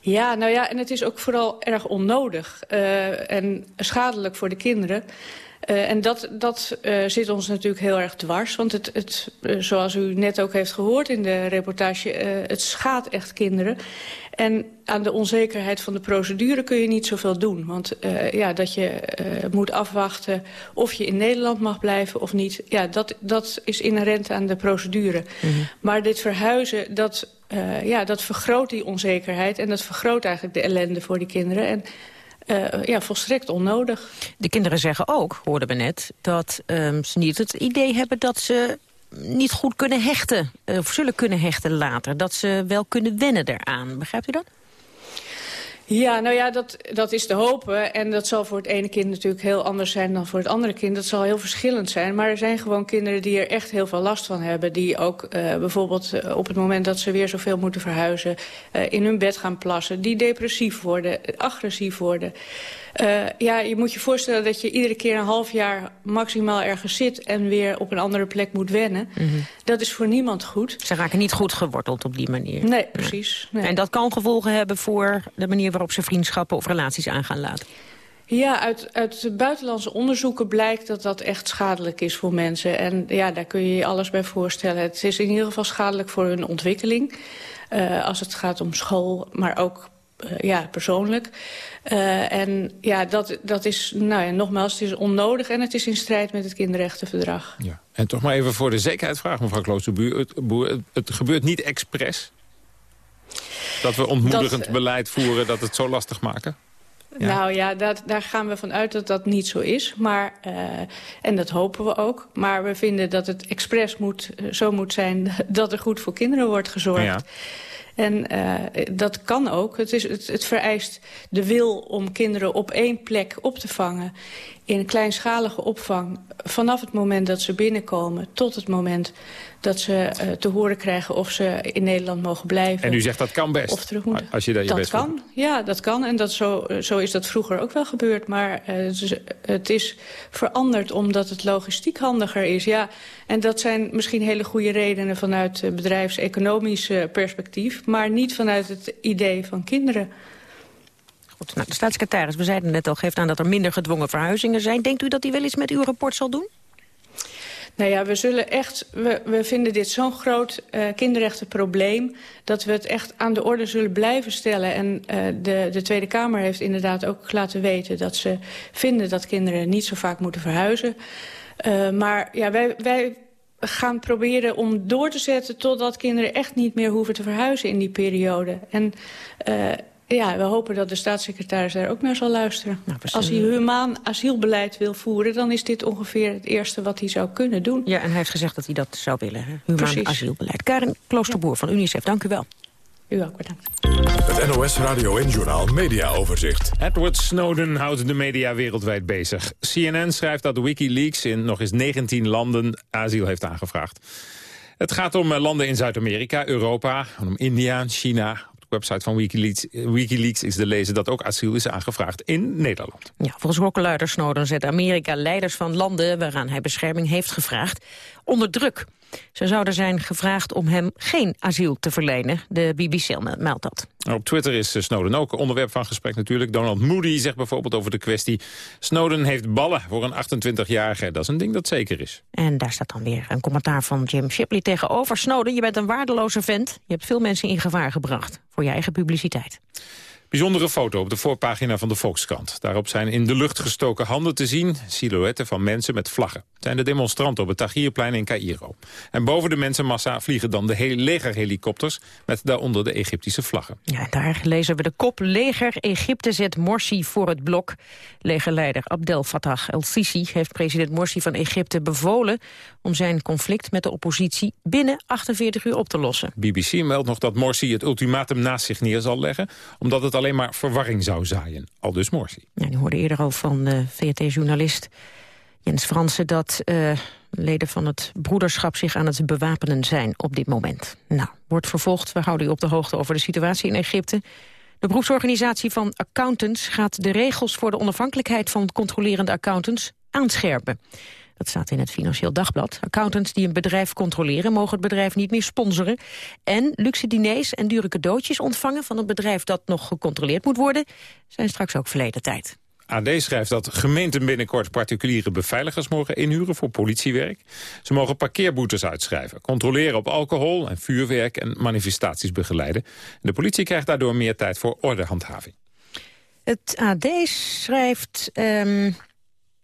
Ja, nou ja, en het is ook vooral erg onnodig uh, en schadelijk voor de kinderen. Uh, en dat, dat uh, zit ons natuurlijk heel erg dwars. Want het, het, uh, zoals u net ook heeft gehoord in de reportage... het schaadt echt kinderen. En aan de onzekerheid van de procedure kun je niet zoveel doen. Want ja, dat je moet afwachten of je in Nederland mag blijven of niet... Ja, dat, dat is inherent aan de procedure. Mm -hmm. Maar dit verhuizen, dat, ja, dat vergroot die onzekerheid... en dat vergroot eigenlijk de ellende voor die kinderen... En, uh, ja, volstrekt onnodig. De kinderen zeggen ook, hoorden we net, dat um, ze niet het idee hebben dat ze niet goed kunnen hechten, uh, of zullen kunnen hechten later. Dat ze wel kunnen wennen eraan. Begrijpt u dat? Ja, nou ja, dat, dat is te hopen. En dat zal voor het ene kind natuurlijk heel anders zijn dan voor het andere kind. Dat zal heel verschillend zijn. Maar er zijn gewoon kinderen die er echt heel veel last van hebben. Die ook uh, bijvoorbeeld uh, op het moment dat ze weer zoveel moeten verhuizen... Uh, in hun bed gaan plassen. Die depressief worden, agressief worden. Uh, ja, je moet je voorstellen dat je iedere keer een half jaar maximaal ergens zit... en weer op een andere plek moet wennen. Mm -hmm. Dat is voor niemand goed. Ze raken niet goed geworteld op die manier. Nee, precies. Nee. En dat kan gevolgen hebben voor de manier waarop ze vriendschappen of relaties aan gaan laten. Ja, uit, uit buitenlandse onderzoeken blijkt dat dat echt schadelijk is voor mensen. En ja, daar kun je je alles bij voorstellen. Het is in ieder geval schadelijk voor hun ontwikkeling. Uh, als het gaat om school, maar ook ja, persoonlijk. Uh, en ja, dat, dat is, nou ja, nogmaals, het is onnodig en het is in strijd met het kinderrechtenverdrag. Ja. En toch maar even voor de zekerheid vragen, mevrouw Kloosterboer. Het, het, het gebeurt niet expres? Dat we ontmoedigend dat, beleid voeren, dat het zo lastig maken? Ja. Nou ja, dat, daar gaan we vanuit dat dat niet zo is. Maar, uh, en dat hopen we ook. Maar we vinden dat het expres moet, zo moet zijn dat er goed voor kinderen wordt gezorgd. Ja. En uh, dat kan ook. Het, is, het, het vereist de wil om kinderen op één plek op te vangen in kleinschalige opvang vanaf het moment dat ze binnenkomen tot het moment dat ze uh, te horen krijgen of ze in Nederland mogen blijven. En u zegt dat kan best, of terug moeten. als je daar je dat best kan, ja, dat kan. En dat zo, zo is dat vroeger ook wel gebeurd. Maar uh, het is veranderd omdat het logistiek handiger is. Ja, en dat zijn misschien hele goede redenen vanuit bedrijfseconomisch perspectief... maar niet vanuit het idee van kinderen. Nou, de staatssecretaris, we zeiden net al, geeft aan dat er minder gedwongen verhuizingen zijn. Denkt u dat hij wel iets met uw rapport zal doen? Nou ja, we zullen echt, we, we vinden dit zo'n groot uh, kinderrechtenprobleem... dat we het echt aan de orde zullen blijven stellen. En uh, de, de Tweede Kamer heeft inderdaad ook laten weten... dat ze vinden dat kinderen niet zo vaak moeten verhuizen. Uh, maar ja, wij, wij gaan proberen om door te zetten... totdat kinderen echt niet meer hoeven te verhuizen in die periode. En... ja, we hopen dat de staatssecretaris daar ook naar zal luisteren. we Als hij humaan asielbeleid wil voeren... dan is dit ongeveer het eerste wat hij zou kunnen doen. Ja, en hij heeft gezegd dat hij dat zou willen. Hè? Humaan Precies. asielbeleid. Karin Kloosterboer van UNICEF, dank u wel. U ook, bedankt. Het NOS Radio en Journaal Media Overzicht. Edward Snowden houdt de media wereldwijd bezig. CNN schrijft dat Wikileaks in nog eens 19 landen asiel heeft aangevraagd. Het gaat om eh, landen in Zuid-Amerika, Europa, om India China. Website van Wikileaks, Wikileaks is te lezen dat ook asiel is aangevraagd in Nederland. Ja, volgens klokkenluider Snowden zet Amerika leiders van landen... waaraan hij bescherming heeft gevraagd, onder druk. Ze zouden zijn gevraagd om hem geen asiel te verlenen. De BBC meldt dat. Op Twitter is eh, Snowden ook onderwerp van gesprek natuurlijk. Donald Moody zegt bijvoorbeeld over de kwestie... Snowden heeft ballen voor een 28-jarige. Dat is een ding dat zeker is. En daar staat dan weer een commentaar van Jim Shipley tegenover. Snowden, je bent een waardeloze vent. Je hebt veel mensen in gevaar gebracht voor je eigen publiciteit. Bijzondere foto op de voorpagina van de Volkskrant. Daarop zijn in de lucht gestoken handen te zien... silhouetten van mensen met vlaggen. Het zijn de demonstranten op het Tahrirplein in Cairo. En boven de mensenmassa vliegen dan de he- legerhelikopters... met daaronder de Egyptische vlaggen. Ja, daar lezen we de kop Leger Egypte zet Morsi voor het blok. Legerleider Abdel Fattah el-Sisi heeft president Morsi van Egypte bevolen... om zijn conflict met de oppositie binnen 48 uur op te lossen. BBC meldt nog dat Morsi het ultimatum naast zich neer zal leggen... omdat het alleen maar verwarring zou zaaien. Al dus Morsi. Ja, hoorde eerder al van de VRT-journalist Jens Fransen... dat eh, leden van het broederschap zich aan het bewapenen zijn op dit moment. Nou, wordt vervolgd. We houden u op de hoogte over de situatie in Egypte. De beroepsorganisatie van accountants gaat de regels voor de onafhankelijkheid van controlerende accountants aanscherpen. Dat staat in het Financieel Dagblad. Accountants die een bedrijf controleren mogen het bedrijf niet meer sponsoren. En luxe diners en dure cadeautjes ontvangen van een bedrijf dat nog gecontroleerd moet worden, zijn straks ook verleden tijd. AD schrijft dat gemeenten binnenkort particuliere beveiligers mogen inhuren voor politiewerk. Ze mogen parkeerboetes uitschrijven, controleren op alcohol en vuurwerk en manifestaties begeleiden. De politie krijgt daardoor meer tijd voor ordehandhaving. Het AD schrijft... ehm,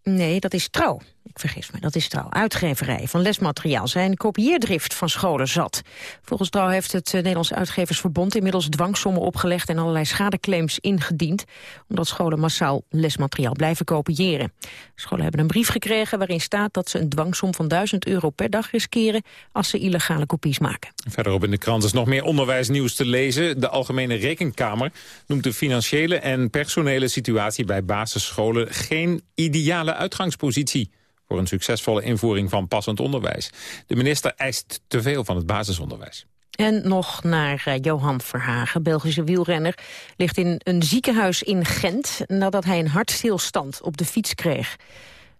nee, dat is trouw. Ik vergis me, dat is trouw. Uitgeverijen van lesmateriaal zijn kopieerdrift van scholen zat. Volgens trouw heeft het eh, Nederlands Uitgeversverbond... inmiddels dwangsommen opgelegd en allerlei schadeclaims ingediend... omdat scholen massaal lesmateriaal blijven kopiëren. Scholen hebben een brief gekregen waarin staat dat ze een dwangsom van 1000 euro per dag riskeren... als ze illegale kopies maken. Verderop in de krant is nog meer onderwijsnieuws te lezen. De Algemene Rekenkamer noemt de financiële en personele situatie bij basisscholen geen ideale uitgangspositie voor een succesvolle invoering van passend onderwijs. De minister eist te veel van het basisonderwijs. En nog naar eh, Johan Verhagen, Belgische wielrenner. Ligt in een ziekenhuis in Gent nadat hij een hartstilstand op de fiets kreeg.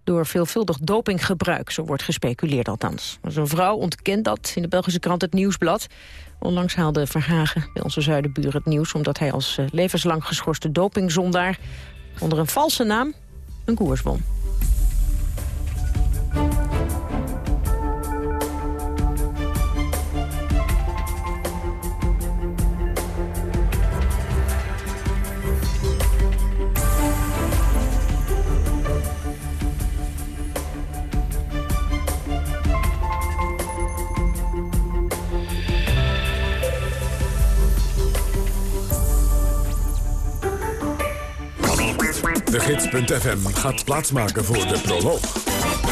Door veelvuldig dopinggebruik, zo wordt gespeculeerd althans. Zijn vrouw ontkent dat in de Belgische krant Het Nieuwsblad. Onlangs haalde Verhagen bij onze zuidenbuur het nieuws... omdat hij als eh, levenslang geschorste dopingzondaar... onder een valse naam een koers won. De Gids.fm gaat plaatsmaken voor de proloog.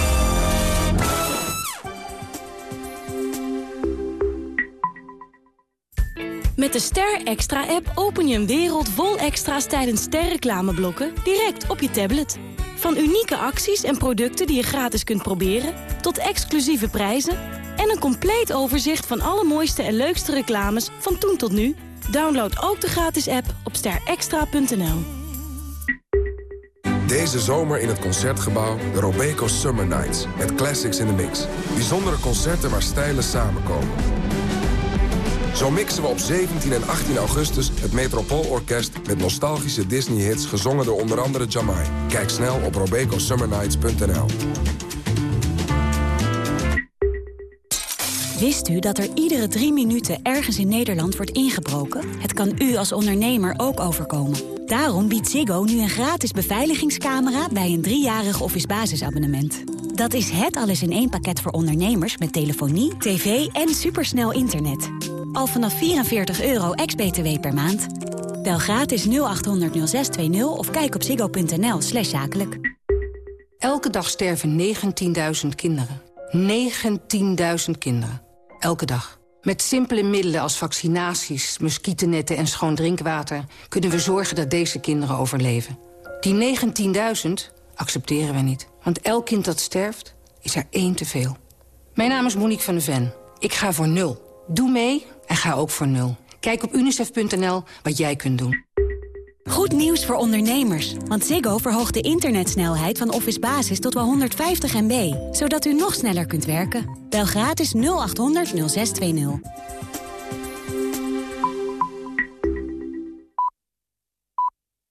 Met de Ster Extra-app open je een wereld vol extra's tijdens sterreclameblokken direct op je tablet. Van unieke acties en producten die je gratis kunt proberen, tot exclusieve prijzen en een compleet overzicht van alle mooiste en leukste reclames van toen tot nu. Download ook de gratis app op sterextra.nl. Deze zomer in het Concertgebouw de Robeco Summer Nights. Met classics in the mix. Bijzondere concerten waar stijlen samenkomen. Zo mixen we op 17 en 18 augustus het Metropoolorkest... met nostalgische Disney-hits gezongen door onder andere Jamai. Kijk snel op robecosummernights.nl. Wist u dat er iedere drie minuten ergens in Nederland wordt ingebroken? Het kan u als ondernemer ook overkomen. Daarom biedt Ziggo nu een gratis beveiligingscamera bij een driejarig office basisabonnement. Dat is het alles in één pakket voor ondernemers met telefonie, tv en supersnel internet. Al vanaf 44 euro ex-BTW per maand. Bel gratis 0800 0620 of kijk op ziggo.nl slash zakelijk. Elke dag sterven 19.000 kinderen. 19.000 kinderen. Elke dag. Met simpele middelen als vaccinaties, muggennetten en schoon drinkwater... kunnen we zorgen dat deze kinderen overleven. Die 19.000 accepteren we niet. Want elk kind dat sterft, is er één te veel. Mijn naam is Monique van de Ven. Ik ga voor nul. Doe mee en ga ook voor nul. Kijk op unicef.nl wat jij kunt doen. Goed nieuws voor ondernemers, want Ziggo verhoogt de internetsnelheid van Office Basis tot wel 150 MB, zodat u nog sneller kunt werken. Bel gratis 0800 0620.